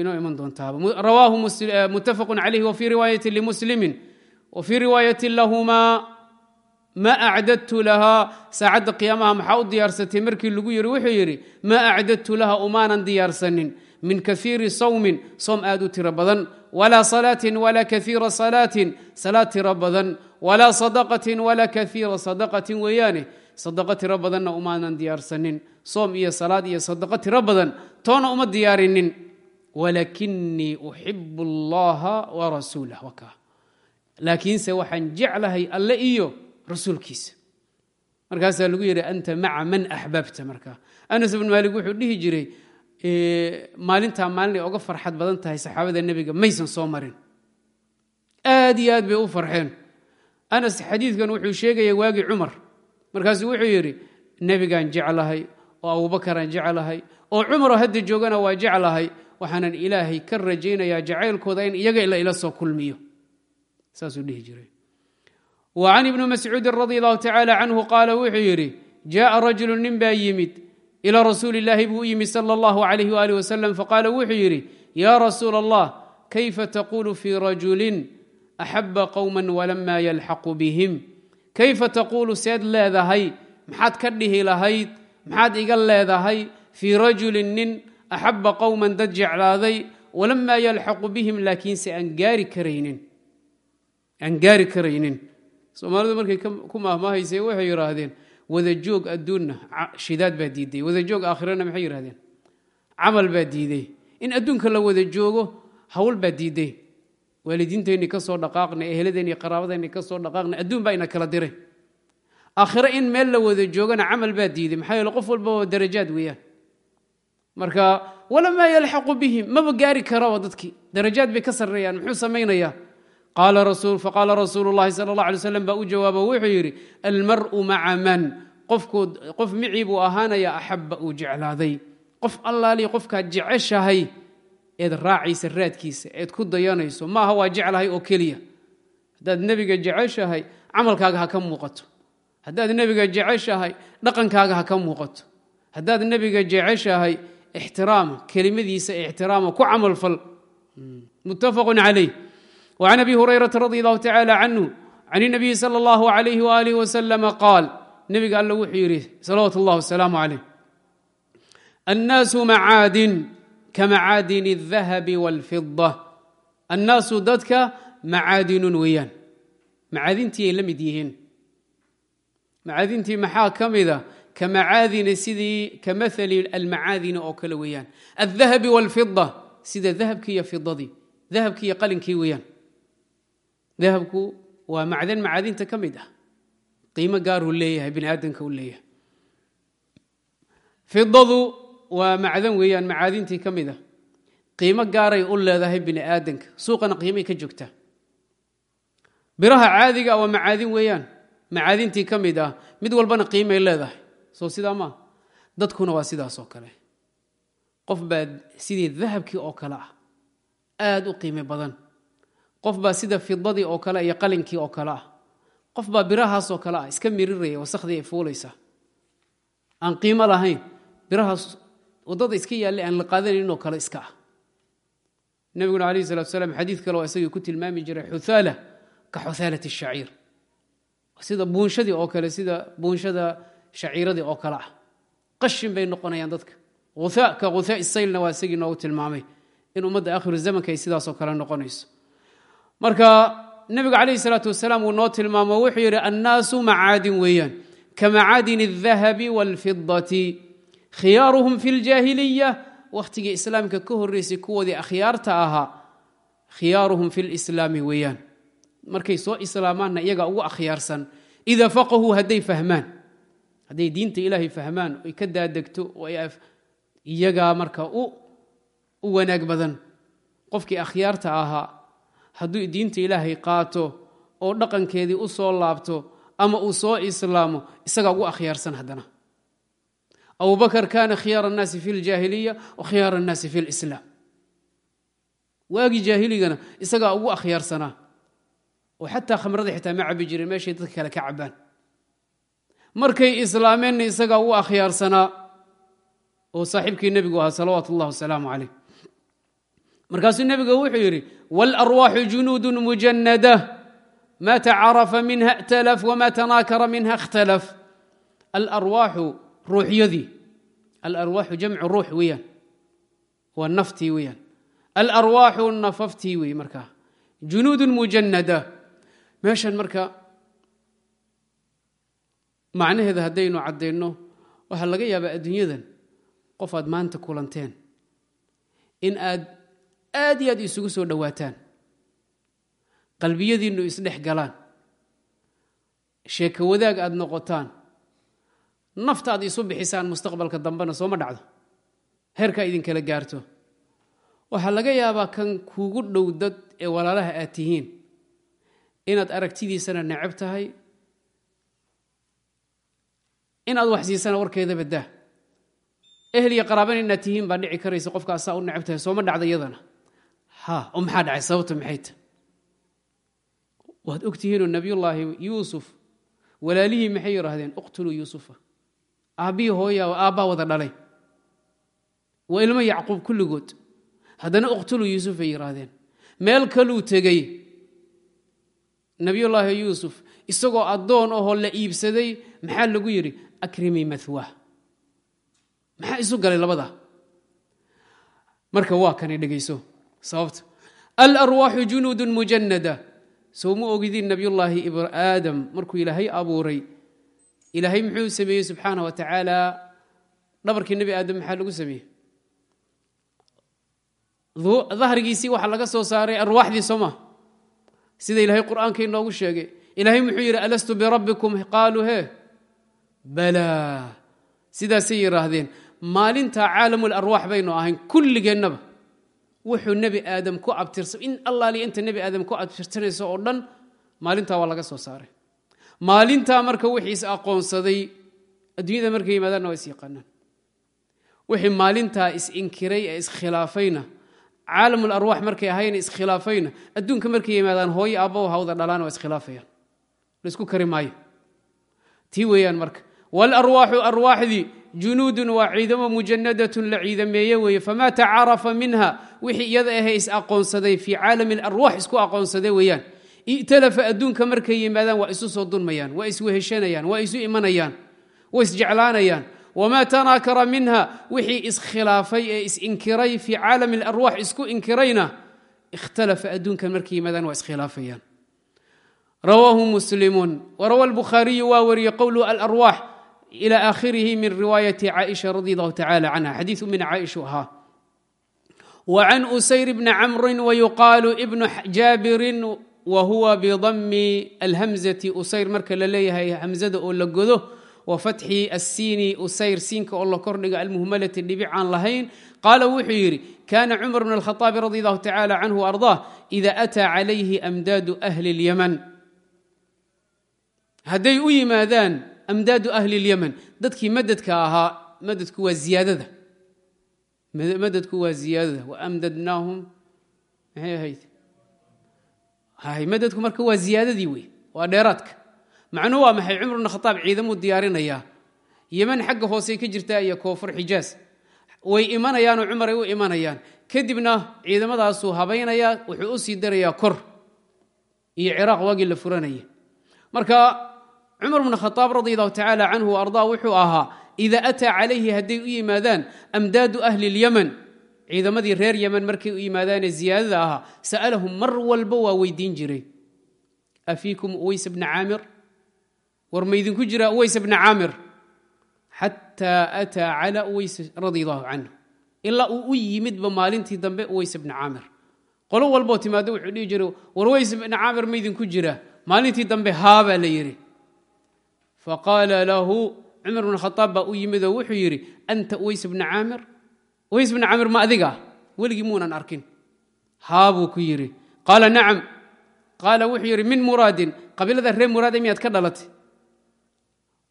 inoo iman doontaaba rawaahu mutafaqu calayhi wfii riwaayati limuslimin wfii riwaayati lahumaa ma acdadtu lahaa saacadda qiyaamaha maxaa u diyaarsatay markii lagu yiri wuxuu yidhi ma acdadtu laha umaanan diyaarsanin min kaiiri sawmin soom aad u tiro badan walaa salaatin walaa kaiira salaatin salaad tiro badan walaa sadaqatin walaa kaiira sadaqatin weeyaane sadaqo tiro badanna umaanan diyaarsanin. Soom iyo salaad iyo sadaqo tiro badan toona uma diyaarinin. Walakinii uxibu allaha warasuulah waka laakiinse waxaan jeclahay alle iyo rasuulkiisa. Markaasaa lagu yidhi anta maca man axbabta markaa. Anas bn maalik wuxuu dhihi jiray maalintaa maalin ay farxad badan tahay saxaabada nebiga maysan soo marin. Aad iyo aad bay u farxeen. Anas xadiidkan wuxuu sheegaya waagii cumar markaasuu wuxuu yidhi nebigaan jeclahay oo abuubakaraan jeclahay oo cumaro hadda joogana waa jeclahay waxaanan ilaahay ka rajaynayaa jacaylkooda in iyaga la ila soo kulmiyo. Saasuu dhihi jiray. Wa can ibni mascuudin radi allahu tacaala canhu qaala wuxuu yidhi jaaa rajulu nin baa yimid ilaa rasuulillaahi buu u yimid sala allahu calayh waalih wasalam faqaala wuxuu yidhi yaa rasuul allah kayfa taquulu fii rajulin axaba qowman walamaa yalxaqu bihim? Kayfa taquulu seed leedahay maxaad ka dhihi lahayd maxaad iga leedahay fii rajulin nin axaba qowman dad jeclaaday walamaa yalxaqu bihim laakiinse aan gaari karaynin soomaalidu markay ku mahmaahaysay waxay yidhaahdeen wadajoog adduunna shidaad baa diiday wadajoog aakhirana maxay yidhahdeen camal baa diiday in adduunka la wada joogo hawl baa diiday waalidiinteenni ka soo dhaqaaqna eheladeenni qaraabadeenni ka soo dhaqaaqna adduun baa ina kala diray. Aakhiro in meel la wada joogana camal baa diiday maxaa yeele qof walba waa darajaad weeyaan. Marka walamaa yalxaqu bihim maba gaari karaba dadkii darajaad bay ka sarreeyaan muxuu samaynayaa? Faqaala rasuulu llahi sal اllah alay slam baa u jawaabo wuxuu yidhi almar'u maca man. Qof micii buu ahaanaya axabba uu jeclaaday. Qof allaali qofkaad jeceshahay eed raacaysa raadkiisa eed ku dayanayso maaha waa jeclahay oo keliya. Haddaad nebiga jeceshahay camalkaaga ha ka muuqato. Haddaad nebiga jeceshahay dhaqankaaga ha ka muuqato. Haddaad nebiga jeceshahay ixtiraama kelimadiisa ixtiraama ku camalfal muttafaqun calayh. Wa can abi hurayrata radi allahu tacaala canhu can inabiyi sala allahu alayhi waaalihi wasalama qaal nebiga alla wuxuu yidhi salawaatu allah wasalaamu calayh annaasu macaadin كمعاadن الذhب والفضة الناaس dadka معاadن weeyaan macaadintii ay la mid yihiin macaadintii maxaa ka mida kamacaadini sidii kamaثل almacaadini oo kale weeyaan الذhب والفضة sida dahabkii iyo fidadii dahabkii iyo qalinkii weeyaan dahabku waa macdan macaadinta ka mid ah qiimo gaaruu leeyahay bini aadamka u leeyahay fidadu waa macdan weeyaan macaadintii ka mid ah. Qiimo gaaray u leedahay bini aadanka. Suuqana qiimay ka joogtaa biraha caadiga waa macaadin weeyaan. Macaadintii ka mid ah. Mid walbana qiimay leedahay. Soo sidaa maa dadkuna waa sidaasoo kale. Qof baa sidii dahabkii oo kale ah aad u qiimo badan. Qof baa sida fidadii oo kale iyo qalinkii oo kale ah. Qof baa birahaasoo kale ah iska miriraya wasakhdii ay fuulaysaa aan qiimo lahayn. Birahaas waddada iska yaallay aan la qaadanaynoo kale iska ah. Nebiguna alayh salatu salaam xadiid kale oo isagii ku tilmaami jiray xuthaala ka xuthaalati shaciir sida buunshadii oo kale sida buunshada shaciiradii oo kale ah. Qashin bay noqonayaan dadka. Uthaa ka huthaa saylna waa isagii noogu tilmaamay in ummadda akhiru zamanka ay sidaasoo kale noqonayso. Marka nebiga calayh salaatu wasalaam uu noo tilmaamo wuxuu yidhi annaasu macaadin weeyaan ka macaadin aldahabi waalfidati khiyaaruhum fi ljaahiliya wakhtigii islaamka ka horreysay kuwoodii akhyaarta ahaa khiyaaruhum fi lislaami weeyaan. Markay soo islaamaanna iyagaa ugu akhyaarsan idaa faqahuu hadday fahmaan hadday diinta ilaahay fahmaan oy ka daadegto iyagaa marka u wanaag badan. Qofkii akhyaarta ahaa hadduu diinta ilaahay qaato oo dhaqankeedii u soo laabto ama uu soo islaamo isagaa ugu akhyaarsan haddana abubakar kaana khiyaar annaasi fi ljaahiliya wa khiyaar annaasi fi lislaam waagii jaahiligana isagaa ugu akhyaarsanaa oo xataa khamrada xitaa ma cabi jirin meeshay dadka kale ka cabaan markay islaameenna isagaa ugu akhyaarsanaa oo saaxiibkii nebigu ahaa salawaatu ullah wasalaamu calayh markaasuu nebiga wuxuu yidhi wاlarwaaxu junuud mujanada ma tacarafa minha اkhtalaf wma tanaakara minha اkhtalaf alarwaaxu ruuxyadii. Alarwaaxu jamcu ruux weeyaan. Waa naftii weeyaan. Alarwaaxu nafaftii wey markaa. Junuud mujanada meeshan marka macnaheeda haddaynu caddayno waxaa laga yaabaa adduunyadan qof aad maanta kulanteen. In aad aad iyo aad isugu soo dhowaataan. Qalbiyadiinnu isdhex galaan. Sheeko wadaag aad noqotaan nafta aad isu bixisaan mustaqbalka dambena sooma dhacdo. Heerkaa idinkala gaarto. Waxaa laga yaabaa kan kuugu dhow dad ee walaalaha aad tihiin inaad aragtidiisana necab tahay inaad wax siisana warkeeda baddaa ehel iyo qaraaban inaad tihiin baa dhici karaysa qofka asaa u necab tahay sooma dhacda iyadana. Ha oo maxaa dhacay? Sababta maxay ta? Waad og tihiinoo nabiyullaahi yuusuf walaalihii maxay yidhaahdeen? Uqtuluu yuusufa aabbihii hooya aabbaa wada dhalay. Waa ilmo yacquub kulligood haddana uqtuluu yuusuf ay yidhaahdeen meel kaluu tegey nabiyullaahi yuusuf isagoo addoon ahoo la iibsaday maxaa lagu yidhi? Akrimii mathwaah maxaa isu galay labada? Marka waa kanay dhegayso sababta. Alarwaaxu junuud mujanada sow ma ogidin nabiyullaahi aadam markuu ilaahay abuuray ilaahay muxuu sameeyey subxaana wa tacaala dhabarkii nebi aadam maxaa lagu sameeyey? Dahrigiisii waxaa laga soo saaray arwaaxdii sooma sida ilaahay qur'aanka inoogu sheegay. Ilaahay muxuu yidhi alastu birabbikum qaaluu he balaa sidaasay yidhaahdeen maalintaa caalamul arwaax baynu ahayn kulligeennaba. Wuxuu nebi aadam ku abtirsa in allaaliya inta nebi aadam ku abtirsanayso oo dhan maalintaa waa laga soo saaray maalintaa marka wixii is aqoonsaday adduunyada markay yimaadaanna waa is yaqaanaan. Wixii maalintaa is inkiray ee iskhilaafayna caalamul arwaax markay ahayna iskhilaafayna adduunka markay yimaadaan hooyo aabbahu hawda dhalaan waa iskhilaafayaan la isku kari maayo. Tii weeyaan marka waalarwaaxu arwaaxdii junuudun waa ciidamo mujanadatun la ciidameeye weeye famaa tacarafa minha. Wixii iyada ahe is aqoonsaday fii caalami alarwaax isku aqoonsaday weeyaan i'talafa adduunka markay yimaadaan waa isu soo dunmayaan waa isweheshanayaan waa isu imanayaan waa isjeclaanayaan wamaa tanaakara minha wixii iskhilaafay ee is-inkiray fii caalami alarwaax isku inkirayna ikhtalafa adduunka markay yimaadaan waa iskhilaafayaan rawaahu muslimuun warawa albukhaariyu waa wariyey qowlu alarwaax ilى akhirihi min riwaayati caaisha radi allahu tacala canha xadiiu min caaishu ahaa. Wa can usayr bni camri wayuqaalu ibnu wa huwa bidami alhamzati usayr marka la leeyahay hamzada oo la godo wa fatxi assiini usayr siinka oo la kordhiga almuhmalati dhibic aan lahayn. Qaala wuxuu yidhi kana cumar bn alkhaaabi radi allahu tacala canhu ardah ida ataa calayhi amdaadu ahli اlyaman hadday u yimaadaan amdaadu ahli اlyaman dadkii madadka ahaa madadku waa ziyaadada. Madadku waa ziyaadada. Waamdadnaahum maxay ahayd? hay madadku marka waa ziyaadadii wey waa dheeraadka. Macnuhu waa maxay? Cumar bn khaaab ciidamuu diyaarinayaa yeman xagga hoosey ka jirtaa iyo koonfur xijaaz. Way imanayaanoo cumaray u imanayaan. Kadibna ciidamadaasuu habaynayaa wuxuu u sii darayaa kor. Iyo ciraaq waagii la furanaya marka cumar bn khaaab radi allahu tacaala canhu ardaa wuxuu ahaa ida ataa calayhi hadday u yimaadaan amdaadu ahli اlyaman ciidamadii reer yeman markay u yimaadaanee ziyaadada ahaa sa'alahum mar walba waa weydiin jiray. Afiikum uways bna caamir? War maydinku jira uways bna caamir. Xataa ataa cala uways radi allahu canhu. Ilaa uu u yimidba maalintii dambe uways bna caamir. Qolo walboo timaado wuxuu dhihi jiray war uways bna caamir maydinku jira. Maalintii dambe haabaa la yidhi. Faqaala lahu cumar bn khaaab baa u yimid oo wuxuu yidhi anta uways bna caamir uways bna caamir ma adiga? Weligii muunan arkin. Haa buu ku yidhi qaala nacam. Qaala wuxuu yidhi min muraadin. Qabiilada reer muraade miyaad ka dhalatay?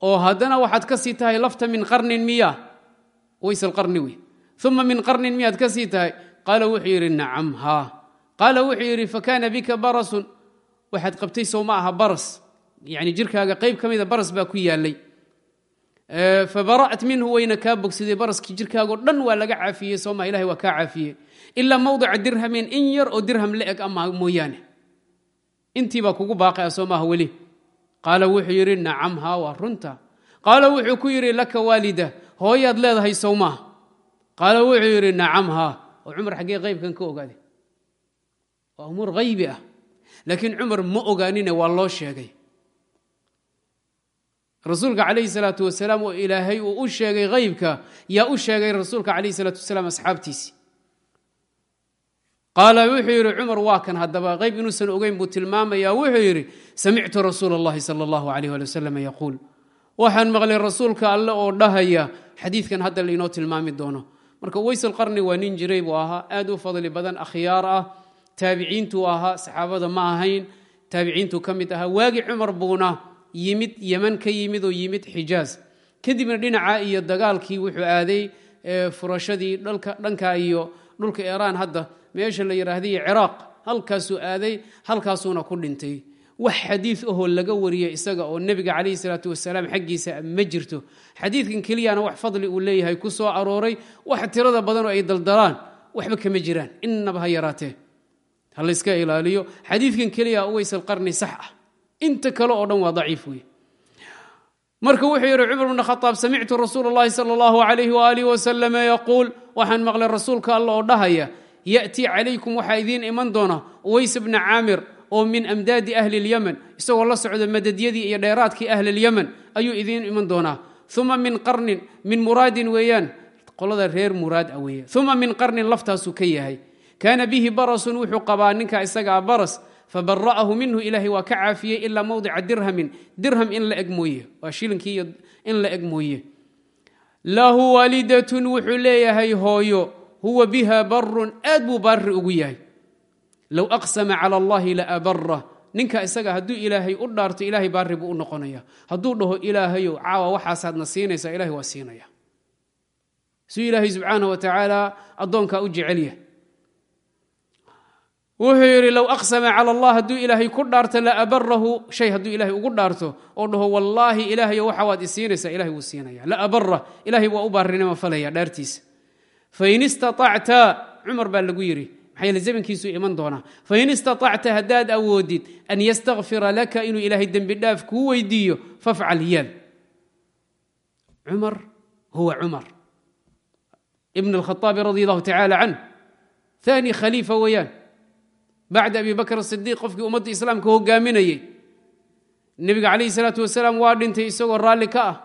Oo haddana waxaad ka sii tahay lafta min qarnin miya? Uways alqarni wey. Uma min qarnin miyaad ka sii tahay? Qaala wuxuu yidhi nacam haa qaala wuxuu yidhi fakaana bika barasun. Waxaad qabtay ma aha baras. Jirkaaga qayb ka mida baa ku yaalay fabara'at minhu wayna kaa bogsaday baraskii jirkaagoo dhan waa laga caafiyey sooma ilahay waa kaa caafiyey. Ilaa mawdica dirhamin in yar oo dirham la eg ama mooyaane. Intiibaa kugu baaqi soo maaha weli. Qaala wuxuu yidhi nacam haa waa runta. Qaala wuxuu ku yidhi laka waalida hooyaad leedahay sow maaha. Qaala wuxuu yidhi nacam haa. Oo cumar xaggee qaybkan ka ogaaday. Waa umuur haybi ah. Laakiin cumar ma ogaanine waa loo sheegay rasuulka calayhi salaatu wasalaam oo ilaahay uu u sheegay haybka yaa u sheegay rasuulka calayhi salaatu wasalaam asxaabtiisii qaala wuxuu yidhi cumar waa kan haddaba qayb inuusan ogeyn buu tilmaamaya wuxuu yidhi samictu rasuula اllahi sala اllahu alayh ali wasalam yaquul. Waxaan maqlay rasuulka alle oo dhahaya xadiidkan hadda lainoo tilmaami doono. Marka waysal qarni waa nin jiray buu ahaa aad u fadli badan akhyaar ah taabiciintuu ahaa saxaabada ma ahayn taabiciintuu ka mid ahaa waagi cumar buuna yimid yeman ka yimid oo yimid xijaaz kadibna dhinaca iyo dagaalkii wuxuu aaday furashadii dhanka iyo dhulka iraan hadda. Meesha la yidhaahday ciraaq halkaasuu aaday halkaasuuna ku dhintay. Wax xadiid ahoo laga wariyey isaga oo nebiga calayhi salaatu wasalaam xaggiisa ma jirto. Xadiidkan keliyana wax fadli uu leeyahay ku soo arooray. Wax tirada badanoo ay daldalaan waxba kama jiraan. Innaba ha yaraatee. Ha layska ilaaliyo. Xadiidkan keliya uwaysal qarni sax ah inta kale oo dhan waa daciif wey marka wuxuu yidhi cumar bn khaaab samictu rasuul اllahi salى اllahu alayh waalih wasalam yaquul waxaan maqlay rasuulka alla oo dhahaya yأtii calaykum waxaa idiin iman doona uways bna caamir oo min amdaadi ahli اlymn isagoo la socda madadyadii iyo dheeraadkii ahli اlymn ayuu idiin iman doonaa uma min qarnin min muraadin weeyaan qolada reer muraad a weeye uma min qarnin laftaasuu ka yahay kaana bihi barasun wuxuu qabaa ninka isagaa baras fabara'ahu minhu ilaahay waa ka caafiyey ilaa mawdica dirhamin dirham in la eg mooye waa shilinkii in la eg mooye lahu waalidatun wuxuu leeyahay hooyo huwa biha barun aad buu baari ugu yahay low aqsama cala allahi la abara ninka isaga hadduu ilaahay u dhaarto ilahay baari buu u noqonaya hadduu dhaho ilaahayow caawa waxaasaadna siinaysaa ilahay waa ilaahay wuxuu yidhi low aqsama cala allah hadduu ilaahay ku dhaarto la abarahu shay hadduu ilaahay ugu dhaarto. Oo dhaho wallaahi ilaahayo waxa waad isiinaysaa ilahay wuu siinaya la abara ilaahay waa u baarinima falaya dhaartiisa fain istaacta cumar baa lagu yidhi maxaa yeel zamankiisuu iman doonaa. Fain istaacta haddaad awoodid an yastakfira laka inuu ilaahay dembi dhaaf kuu weydiiyo fafcal yaal cumar huwa cumar. Ibn alkhaaabi radi allahu tacaala canh. Ani khaliifa weeyaan bacda abi bakr sidiiq qofkii ummadda islaamka hogaaminayey nebiga calayhi salaatu wasalaam waa dhintay isagoo raalli ka ah.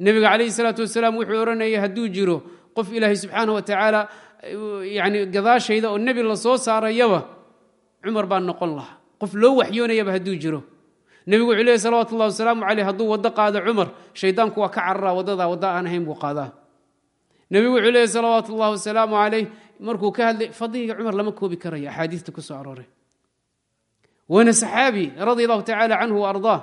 Nebiga calayhi salaatu wasalaam wuxuu odhanayay hadduu jiro qof ilaahay subxaanah wa tacaala yani gadaashayda oo nebi la soo saarayaba cumar baa noqon lahaa. Qof loo waxyoonayaba hadduu jiro. Nebigu wuxuu leeyay salawatu ullahi wasalaamu caleyh hadduu waddo qaado cumar shaydaanku waa ka cararaa waddadaa wadda aan ahayn buu qaadaa. Nebigu wuxuu leeyay salawaatu markuu ka hadlay fadliga cumar lama koobi karayo axaadiista ku soo arooray. Waana saxaabi radi allahu tacaala canhu wa ardaa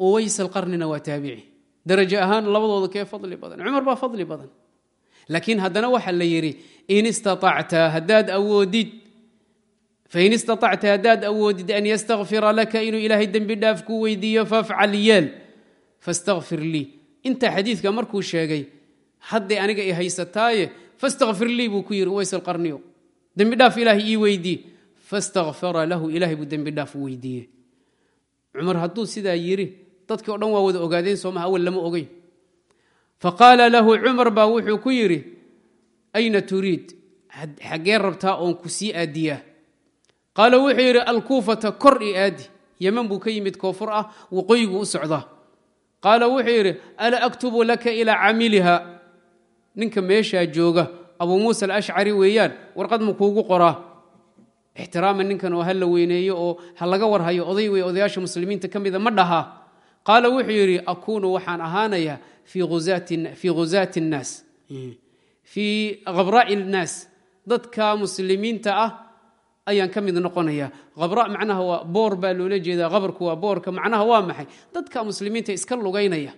uways alqarnina waa taabici. Darajo ahaan labadooda kee fadli badan? Cumar baa fadli badan. Laakiin haddana waxaa la yidhi in istaacta haddaad awoodid fain istaطacta haddaad awoodid an yastakfira laka inuu ilaahay dembi dhaaf ku weydiiyo fafcal yeel fastakfir lii hadday aniga i haysataaye fastakfir lii buu ku yidhi uways alqarniyo dembi dhaaf ilaahay ii weydii fastakfara lahu ilahay buu dembi dhaaf u weydiiye cumar hadduu sidaa yidhi dadkii o dhan waa wada ogaadeen sooma awal lama ogeyn. Faqaala lahu cumar baa wuxuu ku yidhi ayna turiid? Xaggee rabtaa oon ku sii aadiyaa? Qaala wuxuu yidhi alkuufata kor i aadi yeman buu ka yimid koonfur ah waqooyiguu u socdaa. Qaala wuxuu yidhi alaa aktubu laka ilaa camiliha ninka meeshaa jooga abuu muusa alashcari weeyaan warqad ma kuugu qoraa. Ixtiraama ninkan oo ha la weyneeyo oo ha laga warhayo oday wey odayaasha muslimiinta ka mida ma dhahaa qaala wuxuu yidhi akuunu waxaan ahaanayaa fii ghuzaati اnnaas fii khabraa'i اnnaas dadka muslimiinta ah ayaan ka mid noqonaya khabra macnaha waa boor baa loola jeedaa khabarku waa boorka macnaha waa maxay? Dadka muslimiinta iska lugaynaya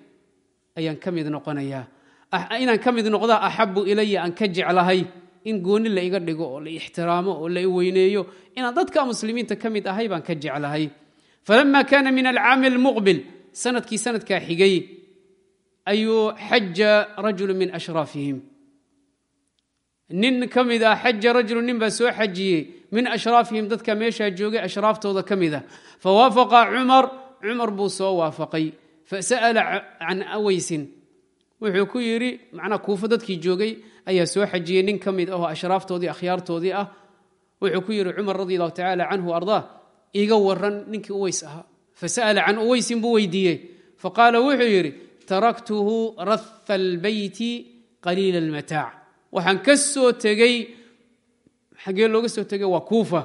ayaan ka mid noqonayaa inaan ka mid noqdaa axabu ilaya aan ka jeclahay in gooni la iga dhigo oo la ixtiraamo oo la weyneeyo. Inaan dadka muslimiinta ka mid ahay baan ka jeclahay. Falama kaana min alcaami almuqbil sannadkii sanadkaa xigay ayuu xaja rajulu min ashraafihim nin ka mid ah xaja rajulu nin baa soo xajiyey. Min ashraafihim dadka meeshaa joogay ashraaftooda ka mid a fawaafaqa cumar. Cumar buu soo waafaqay. Fasa'ala can aweysin wuxuu ku yidhi macnaa kuufo dadkii joogay ayaa soo xajiyey nin ka mid ahoo ashraaftoodii akhyaartoodii ah. Wuxuu ku yidhi cumar radi allahu tacaala canhu ardaa iga waran ninkii uweys ahaa. Fasa'ala can uweysin buu weydiiyey. Faqaala wuxuu yidhi taraktuhu ratha albeyti qaliila almataac. Waxaan ka soo tegey xaggee looga soo tegey waa kuufa.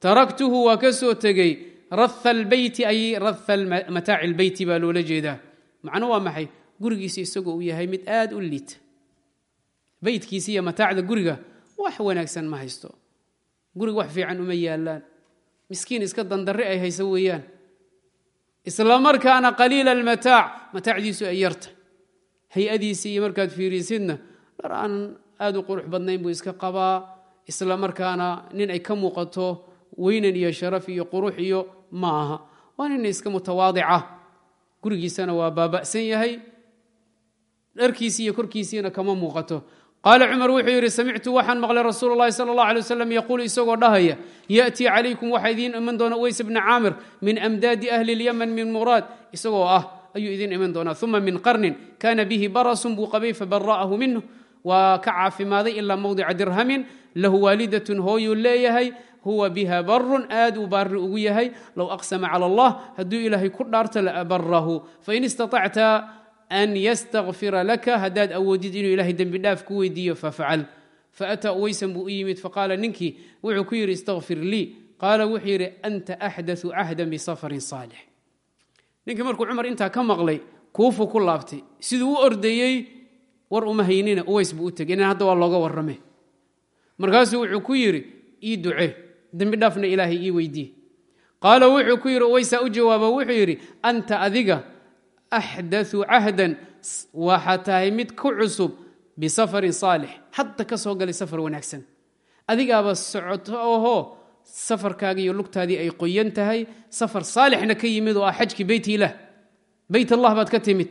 Taraktuhu waa ka soo tegey ratha albeyti ay ratha mataaci albeyti baa loola jeedaa. Macno waa maxay gurigiisa isagoo uu yahay mid aad u liita beytkiisa iyo mataacda guriga wax wanaagsan ma haysto. Guriga wax fiican uma yaalaan miskiin iska dandarre ay hayso weeyaan. Isla markaana qaliila almataac mataacdiisu ay yarta. Hay'adiisii iyo markaad fiirisidna dhar aan aad u qurux badnayn buu iska qabaa. Isla markaana nin ay ka muuqato weynan iyo sharaf iyo qurux iyo ma aha. Waa nin iska mutawaadica. Gurigiisana waa baaba'san yahay dharkiisii iyo korkiisiina kama muuqato qaala cumar wuxuu yidhi samictu waxaan maqlay rasuul اllahi salى اllah alay wasalam yaquul isagoo dhahaya yaأtii calaykum waxaa idiin iman doona uweys bna caamir min amdaadi ahli اlyaman min muraad isagoo ah ayuu idiin iman doonaa uma min qarnin kana bihi barasun buu qabay fabara'ahu minhu waa ka caafimaaday ilaa mawdica dirhamin lahu waalidatun hooyuu leeyahay huwa biha barun aad uu baari ugu yahay low aqsama cala allah hadduu ilaahay ku dhaarto laabarahu fain istaطacta an ystakfira laka haddaad awoodid inuu ilahay dembi dhaaf ku weydiiyo fafacal faataa uweysan buu u yimid faqaala ninkii wuxuu ku yidhi istakfir lii qaala wuxuu yidhi anta axdau cahdan bisafarin saalix ninkii markuu cumar intaa ka maqlay kuufu ku laabtay siduu u ordeeyey war uma haynina uweys buu u inan hadda waa looga warrame markaasuu wuxuu ku yidhi ii duce dembi ilaahay axdau cahdan waxaa tahay mid ku cusub bisafarin saalix. Hadda ka soo galay safar wanaagsan. Adigaaba socoto ohoo safarkaagii iyo lugtaadii ay qoyan tahay safar saalixna ka yimid oo ah xajkii beyt ilah beyt allah baad ka timid.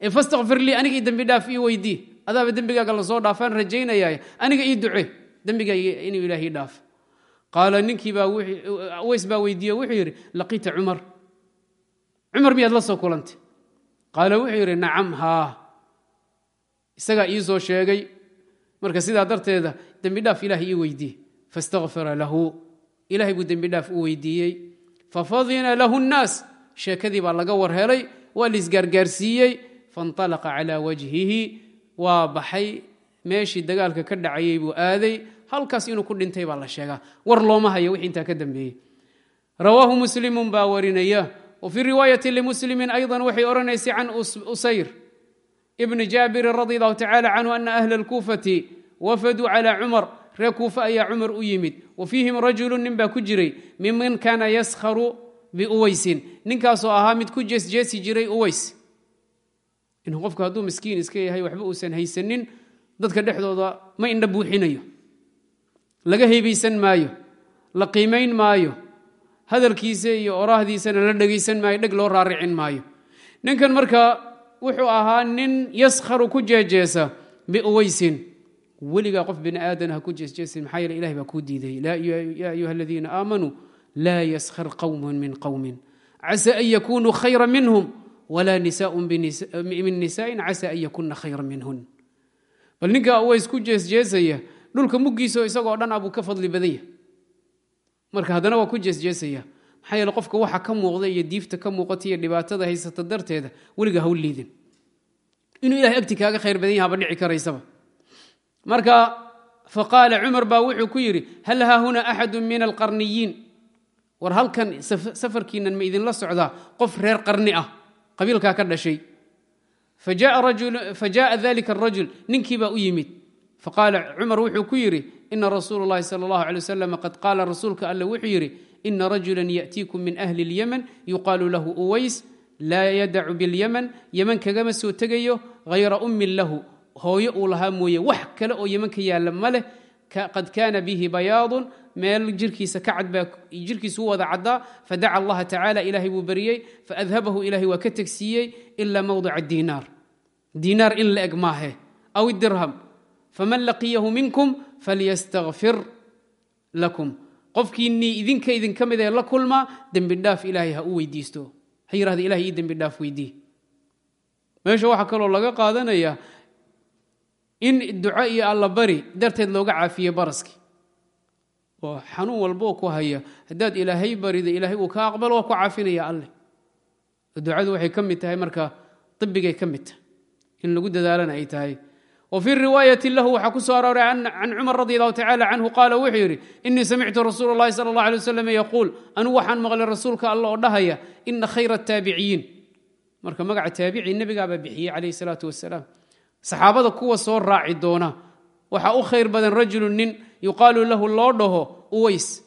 Ee fastakfir lii aniga ii dembi dhaaf ii weydii adaaba dembigaaga la soo dhaafaan rajaynaya aniga ii duce dembigaaga inuu ilaah ii dhaaf. Qaala ninkii baa weys baa weydiiye wuxuu yidhi laqiita cumar. Cumar miyaad la soo kulantay qaala wuxuu yidhi nacam haa. Isagaa ii soo sheegay. Marka sidaa darteeda dembidhaaf ilaah ii weydiiye faistakfira lahu. Ilahay buu dembidhaaf u weydiiyey. Fafadina lahu nnaas. Sheekadii baa laga war helay waa laisgaargaarsiiyey faintalaqa calaa wajhihi. Waa baxay meeshii dagaalka ka dhacayay buu aaday. Halkaas inuu ku dhintay baa la sheegaa. War looma haya wixii intaa ka dambeeyey. Rawaahu muslimun baa warinaya wfii riwaayati limuslimi ayضa waxay odhanaysay can usayr bni jaabirin radi allahu tacala canhu ana ahla اlkuufati wafaduu calى cumar reer kuufa ayaa cumar u yimid wa fiihim rajulu nin baa ku jiray miman kaana yaskharu biuweysin ninkaasoo ahaa mid ku jeesjeesi jiray uweys in qofku hadduu miskiin iska yahay waxba uusan haysanin dadka dhexdooda ma indha buuxinayo laga hebaysan maayo la qiimayn maayo hadalkiisa iyo oraahdiisana la dhegaysan maayo dheg loo raaricin maayo. Ninkan marka wuxuu ahaa nin yaskharu ku jeejeesa biuweysin weligaa qof bini aadan ha ku jeesjeesin maxaa yeele ilahay baa kuu diiday. Yaa ayuha aladiina aamanuu laa yaskhar qowmun min qowmin casa an yakunuu khayra minhum walaa nisaaءun min nisaaءin casa an yakuna khayra minhun. Bal ninkaa uweys ku jeesjeesaya dhulka muggiisao isagoo dhan abuu ka fadli badan yahy marka haddana waa ku jeesjeesaya maxaa yeele qofka waxa ka muuqda iyo diifta ka muuqata iyo dhibaatada haysata darteeda weliga haw liidin. Inuu ilahay agti khayr badan yaha ba dhici karaysaba. Marka faqaala cumar baa wuxuu ku yidhi hal haahuna axadu min alqarniyiin? War halkan safarkiinan ma idinla socdaa qof reer qarni ah qabiilkaa ka dhashay. Fajaءa dalika arajul ninkii baa u yimid. Faqaala cumar wuxuu ku yidhi ina rasuul اllahi salى اllahu alay wasalam qad qaala rasuulka alle wuxuu yidhi ina rajula yaأtiikum min ahli اlyaman yuqaalu lahu uways laa yadacu biاlyaman yeman kagama soo tegayo hayra ummin lahu hooyo uu lahaa mooye wax kale oo yeman ka yaalla ma leh qad kaana bihi bayaadun meel jirkiisa ka cad baa jirkiisa u wada caddaa fadaca allaha tacaala ilaahay buu beriyey faadhabahu ilahay waa ka tegsiiyey ila mawdica diinaar diinaar in la eg maahe aw dirham faman laqiyahu minkum falyastakfir lakum qofkiinnii idinka idinka mid ee la kulmaa dembi dhaaf ilaahay ha u weydiisto ha yirahda ilahay ii dembi dhaaf weydii meesha waxaa kaloo laga qaadanaya in duco iyo alla bari darteed looga caafiye baraski oo xanuun walboo ku haya haddaad ilaahay barida ilaahay uu ka aqbalo waa ku caafinaya alleh ducadu waxay ka mid tahay marka ibigay ka mid tahay in lagu dadaalana ay tahay wa fii riwaayati lahu waxaa ku soo arooray can cumar radi allahu tacala canhu qaala wuxuu yidhi inii samictu rasuul اllahi sala اllah alay wasalam yaquul anugu waxaan maqlay rasuulka alla oo dhahaya ina khayra ataabiciyiin marka magaca taabici nebigaabaa bixiyey calayh salaatu wasalaam saxaabada kuwa soo raaci doona waxaa u khayr badan rajulu nin yuqaalu lahu loo dhaho uways.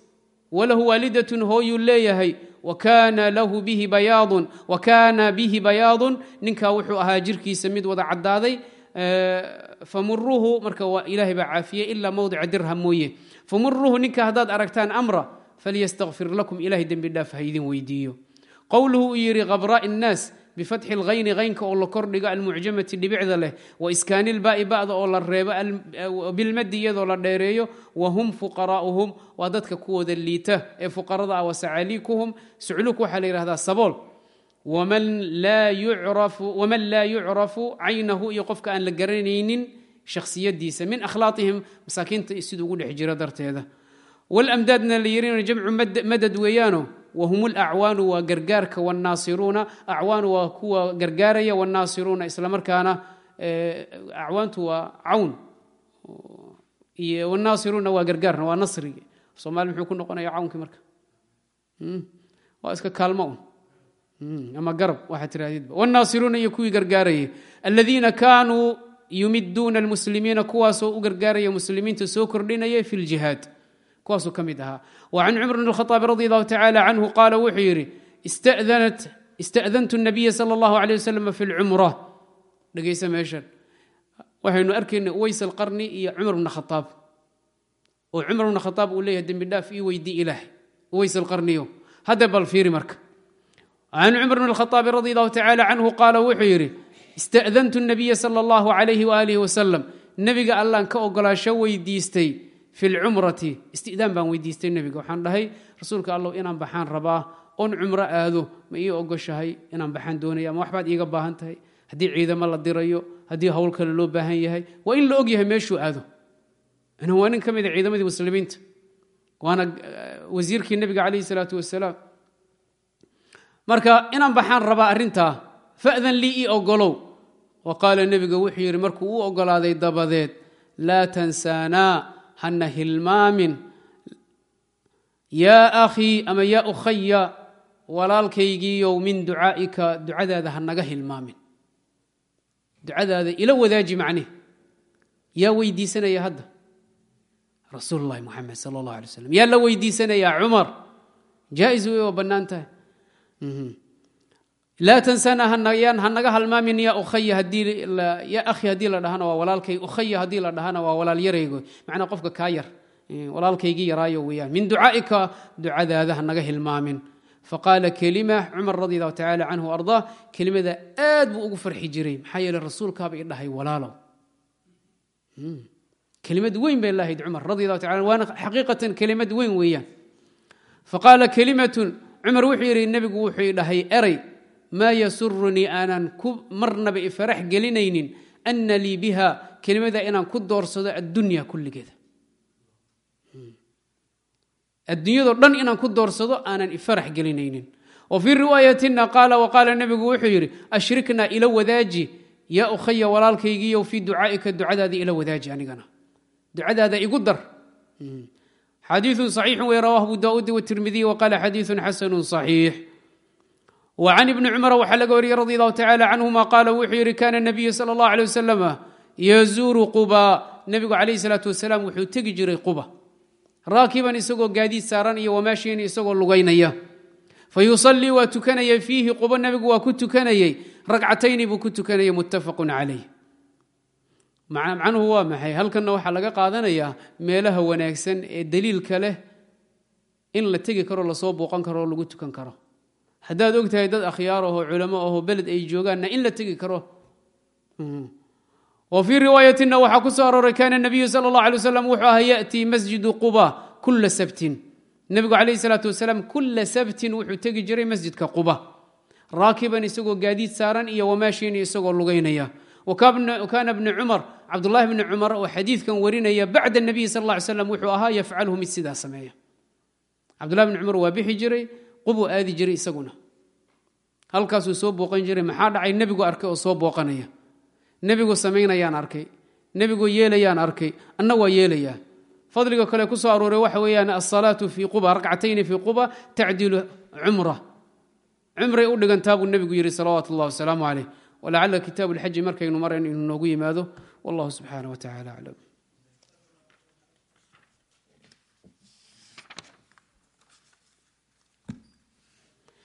Walahu waalidatun hooyuu leeyahay wakaana bihi bayaadun. Ninkaa wuxuu ahaa jirkiisa mid wada caddaaday famuruuhu marka ilahay baa caafiyey ilaa mawdica dirham mooye. Famuruuhu ninka haddaad aragtaan amra falyastakfir lakum ilahay dembi dhaaf ha idin weydiiyo. Qowluhu uu yidhi khabraa'i innaas bifatxi lghayni haynka oo la kordhigo almucjamati dhibicda leh wa iskaanilbaai ba'da oo la reebo bilmadi iyadoo la dheereeyo wa hum fuqaraa'uhum waa dadka kuwooda liita ee fuqarada ah wasacaaliikuhum sucluuk waxaa la yidhahdaa sabool waman laa yucrafu caynahu iyo qofka aan la garanaynin shakhsiyadiisa min akhlaaqihim masaakiinta siduu ugu dhex jiro darteeda. Walamdaadna la yirina jamcu madad weeyaano wahum lacwaanu waa gargaarka wnaasiruuna acwaanu waa kuwa gargaaraya wnaasiruuna islamarkaana acwaantu waa cawn. Wnaasiruuna waa gargaarna waa nasrigi somaali muxuu ku noqonaya cawnkii marka? Waa iska kaalmo un ama garab waxaa tirahdidba wnaasiruuna iyo kuwii gargaarayay aladiina kaanuu yumiduuna almuslimiina kuwaasoo u gargaaraya muslimiinta soo kordhinaya fi ljihaad kuwaasuu ka mid ahaa وcan cmr bn الhطاab radi الlahu tacalى canhu qaala wuxuu yidhi ista'dantu الnabiya salى اllahu عalيه waslm fi اlcumra dhegaysa meeshan waxaynu arkayna uways alqarni iyo cumar bna khaaab oo cumar bna khaaab uu leeyahay dembi dhaaf ii weydii ilaah uways alqarniyo hadda bal fiiri marka can cumar bn الhطaabi radi الlahu tacalى canhu qaala wuxuu yidhi ista'dantu الnabiya salى اllahu عalayh walih waslm nebiga allaan ka ogolaasho weydiistay fi lcumrati istidaan baan weydiistay nebiga waxaan dhahay rasuulka allow inaan baxaan rabaa oon cumro aado ma ii ogoshahay inaan baxaan doonaya ama waxbaad iiga baahan tahay haddii ciidamo la dirayo haddii hawl kale loo baahan yahay waa in la og yahay meeshuu aado inan waa nin ka mida ciidamadii muslimiinta waana wasiirkii nebiga calayhi salaatu wasalaam marka inaan baxaan rabaa arrintaa fa'dan lii ii ogolow wa qaala nebiga wuxuu yidhi markuu u ogolaaday dabadeed laa tansaanaa hana hilmaamin. Yaa akhii ama yaa ukhaya walaalkaygiiyow min ducaa'ika ducadaada ha naga hilmaamin. Ducadaada ila wadaaji macneh yaa weydiisanaya hadda? Rasuul اllahi muxamed sal اllah alay slam yaa la weydiisanayaa cumar? Jaa'is wey waa bannaan tahay laa tansana yaan ha naga halmaamin ya ukhaya ya akhi haddii la dhahana waa walaalkay ukhaya haddii la dhahana waa walaal yaraygo macnaa qofka kaa yar walaalkaygii yaraayo weeyaan. Min ducaa'ika ducadaada ha naga hilmaamin faqaala kelima cumar radi allahu tacala canhu ardaa kelimada aad buu ugu farxi jiray. Maxaa yeele rasuulkaaba i dhahay walaalow. Kelimad weyn bay lahayd cumar radi allahu taala waana xaqiiqatan kelimad weyn weeyaan. Faqaala kelimatun cumar wuxuu yidhi nebigu wuxuu dhahay eray maa yasurunii aanan ku marnaba ifarax gelinaynin ana lii biha kelimada inaan ku doorsado addunya kulligeeda. Adduunyado dhan inaan ku doorsado aanan ifarax gelinaynin. Wa fii riwaayatina qaala waqaala nebigu wuxuu yidhi ashriknaa ila wadaaji yaa ukhaya walaalkaygiiyow fii ducaa'ika ducadaada ila wadaaji anigana. Ducadaada igu dar xadiiثu صaxiixu wey rawah abu daudi wtirmidiy wqala xadiiثu xasanu صaxiix وcan ibni cumar waxaa laga wariyey radi allahu tacala canhuma qaala wuxuu yidhi kana nabiyu sal اllah alيه wasalam yazuuru quba nebigu calayh salaatu wasalaam wuxuu tegi jiray quba raakiban isagoo gaadiid saaran iyo wamaashiin isagoo lugaynaya fayusalii waa tukanaya fiihi quba nebigu waa ku tukanayey ragcatayni buu ku tukanayay muttafaqu calayh macnuhu waa maxay? Halkanna waxaa laga qaadanayaa meelaha wanaagsan ee daliilka leh in la tegi karo la soo booqan karo oo lagu tukan karo. Haddaad og dad akhyaar ahoo culamo ahoo beled ay joogaanna in la tegi karo. Wa fii riwaayatina waxaa ku soo arooray kaana nabiyu sala allah alay wuxuu ahaa yaأtii quba kula sabtin. Nebigu calayhi salaatu wasalaam kula sabtin wuxuu tegi jiray masjidka quba. Raakiban isagoo gaadiid saaran iyo wamaashin isagoo lugaynaya wakaana bni cumar cabdulahi bni cumar oo xadiidkan warinaya bacda nabiyi sal ly slam wuxuu ahaa yafcalhu mid sidaa sameeya. Cabdulahi bni cumar waa bixi jiray qubuu aadi jiray isaguna. Halkaasuu soo booqan jiray maxaa dhacay? Nebigu arkay oo soo booqanaya. Nebigu samaynayaan arkay. Nebigu yeelayaan arkay. Anna waa yeelayaa fadliga kale ku soo waxa weeyaan asalaatu fii quba ragcatayni fii quba tacdilu cumra. Cumray u dhigantaa buu nebigu yidhi salawaatu اllah wasalaamu calayh walacala kitaabu اlxaji markaynu marayno inuu noogu yimaado wallahu subxaanah wa tacala aclam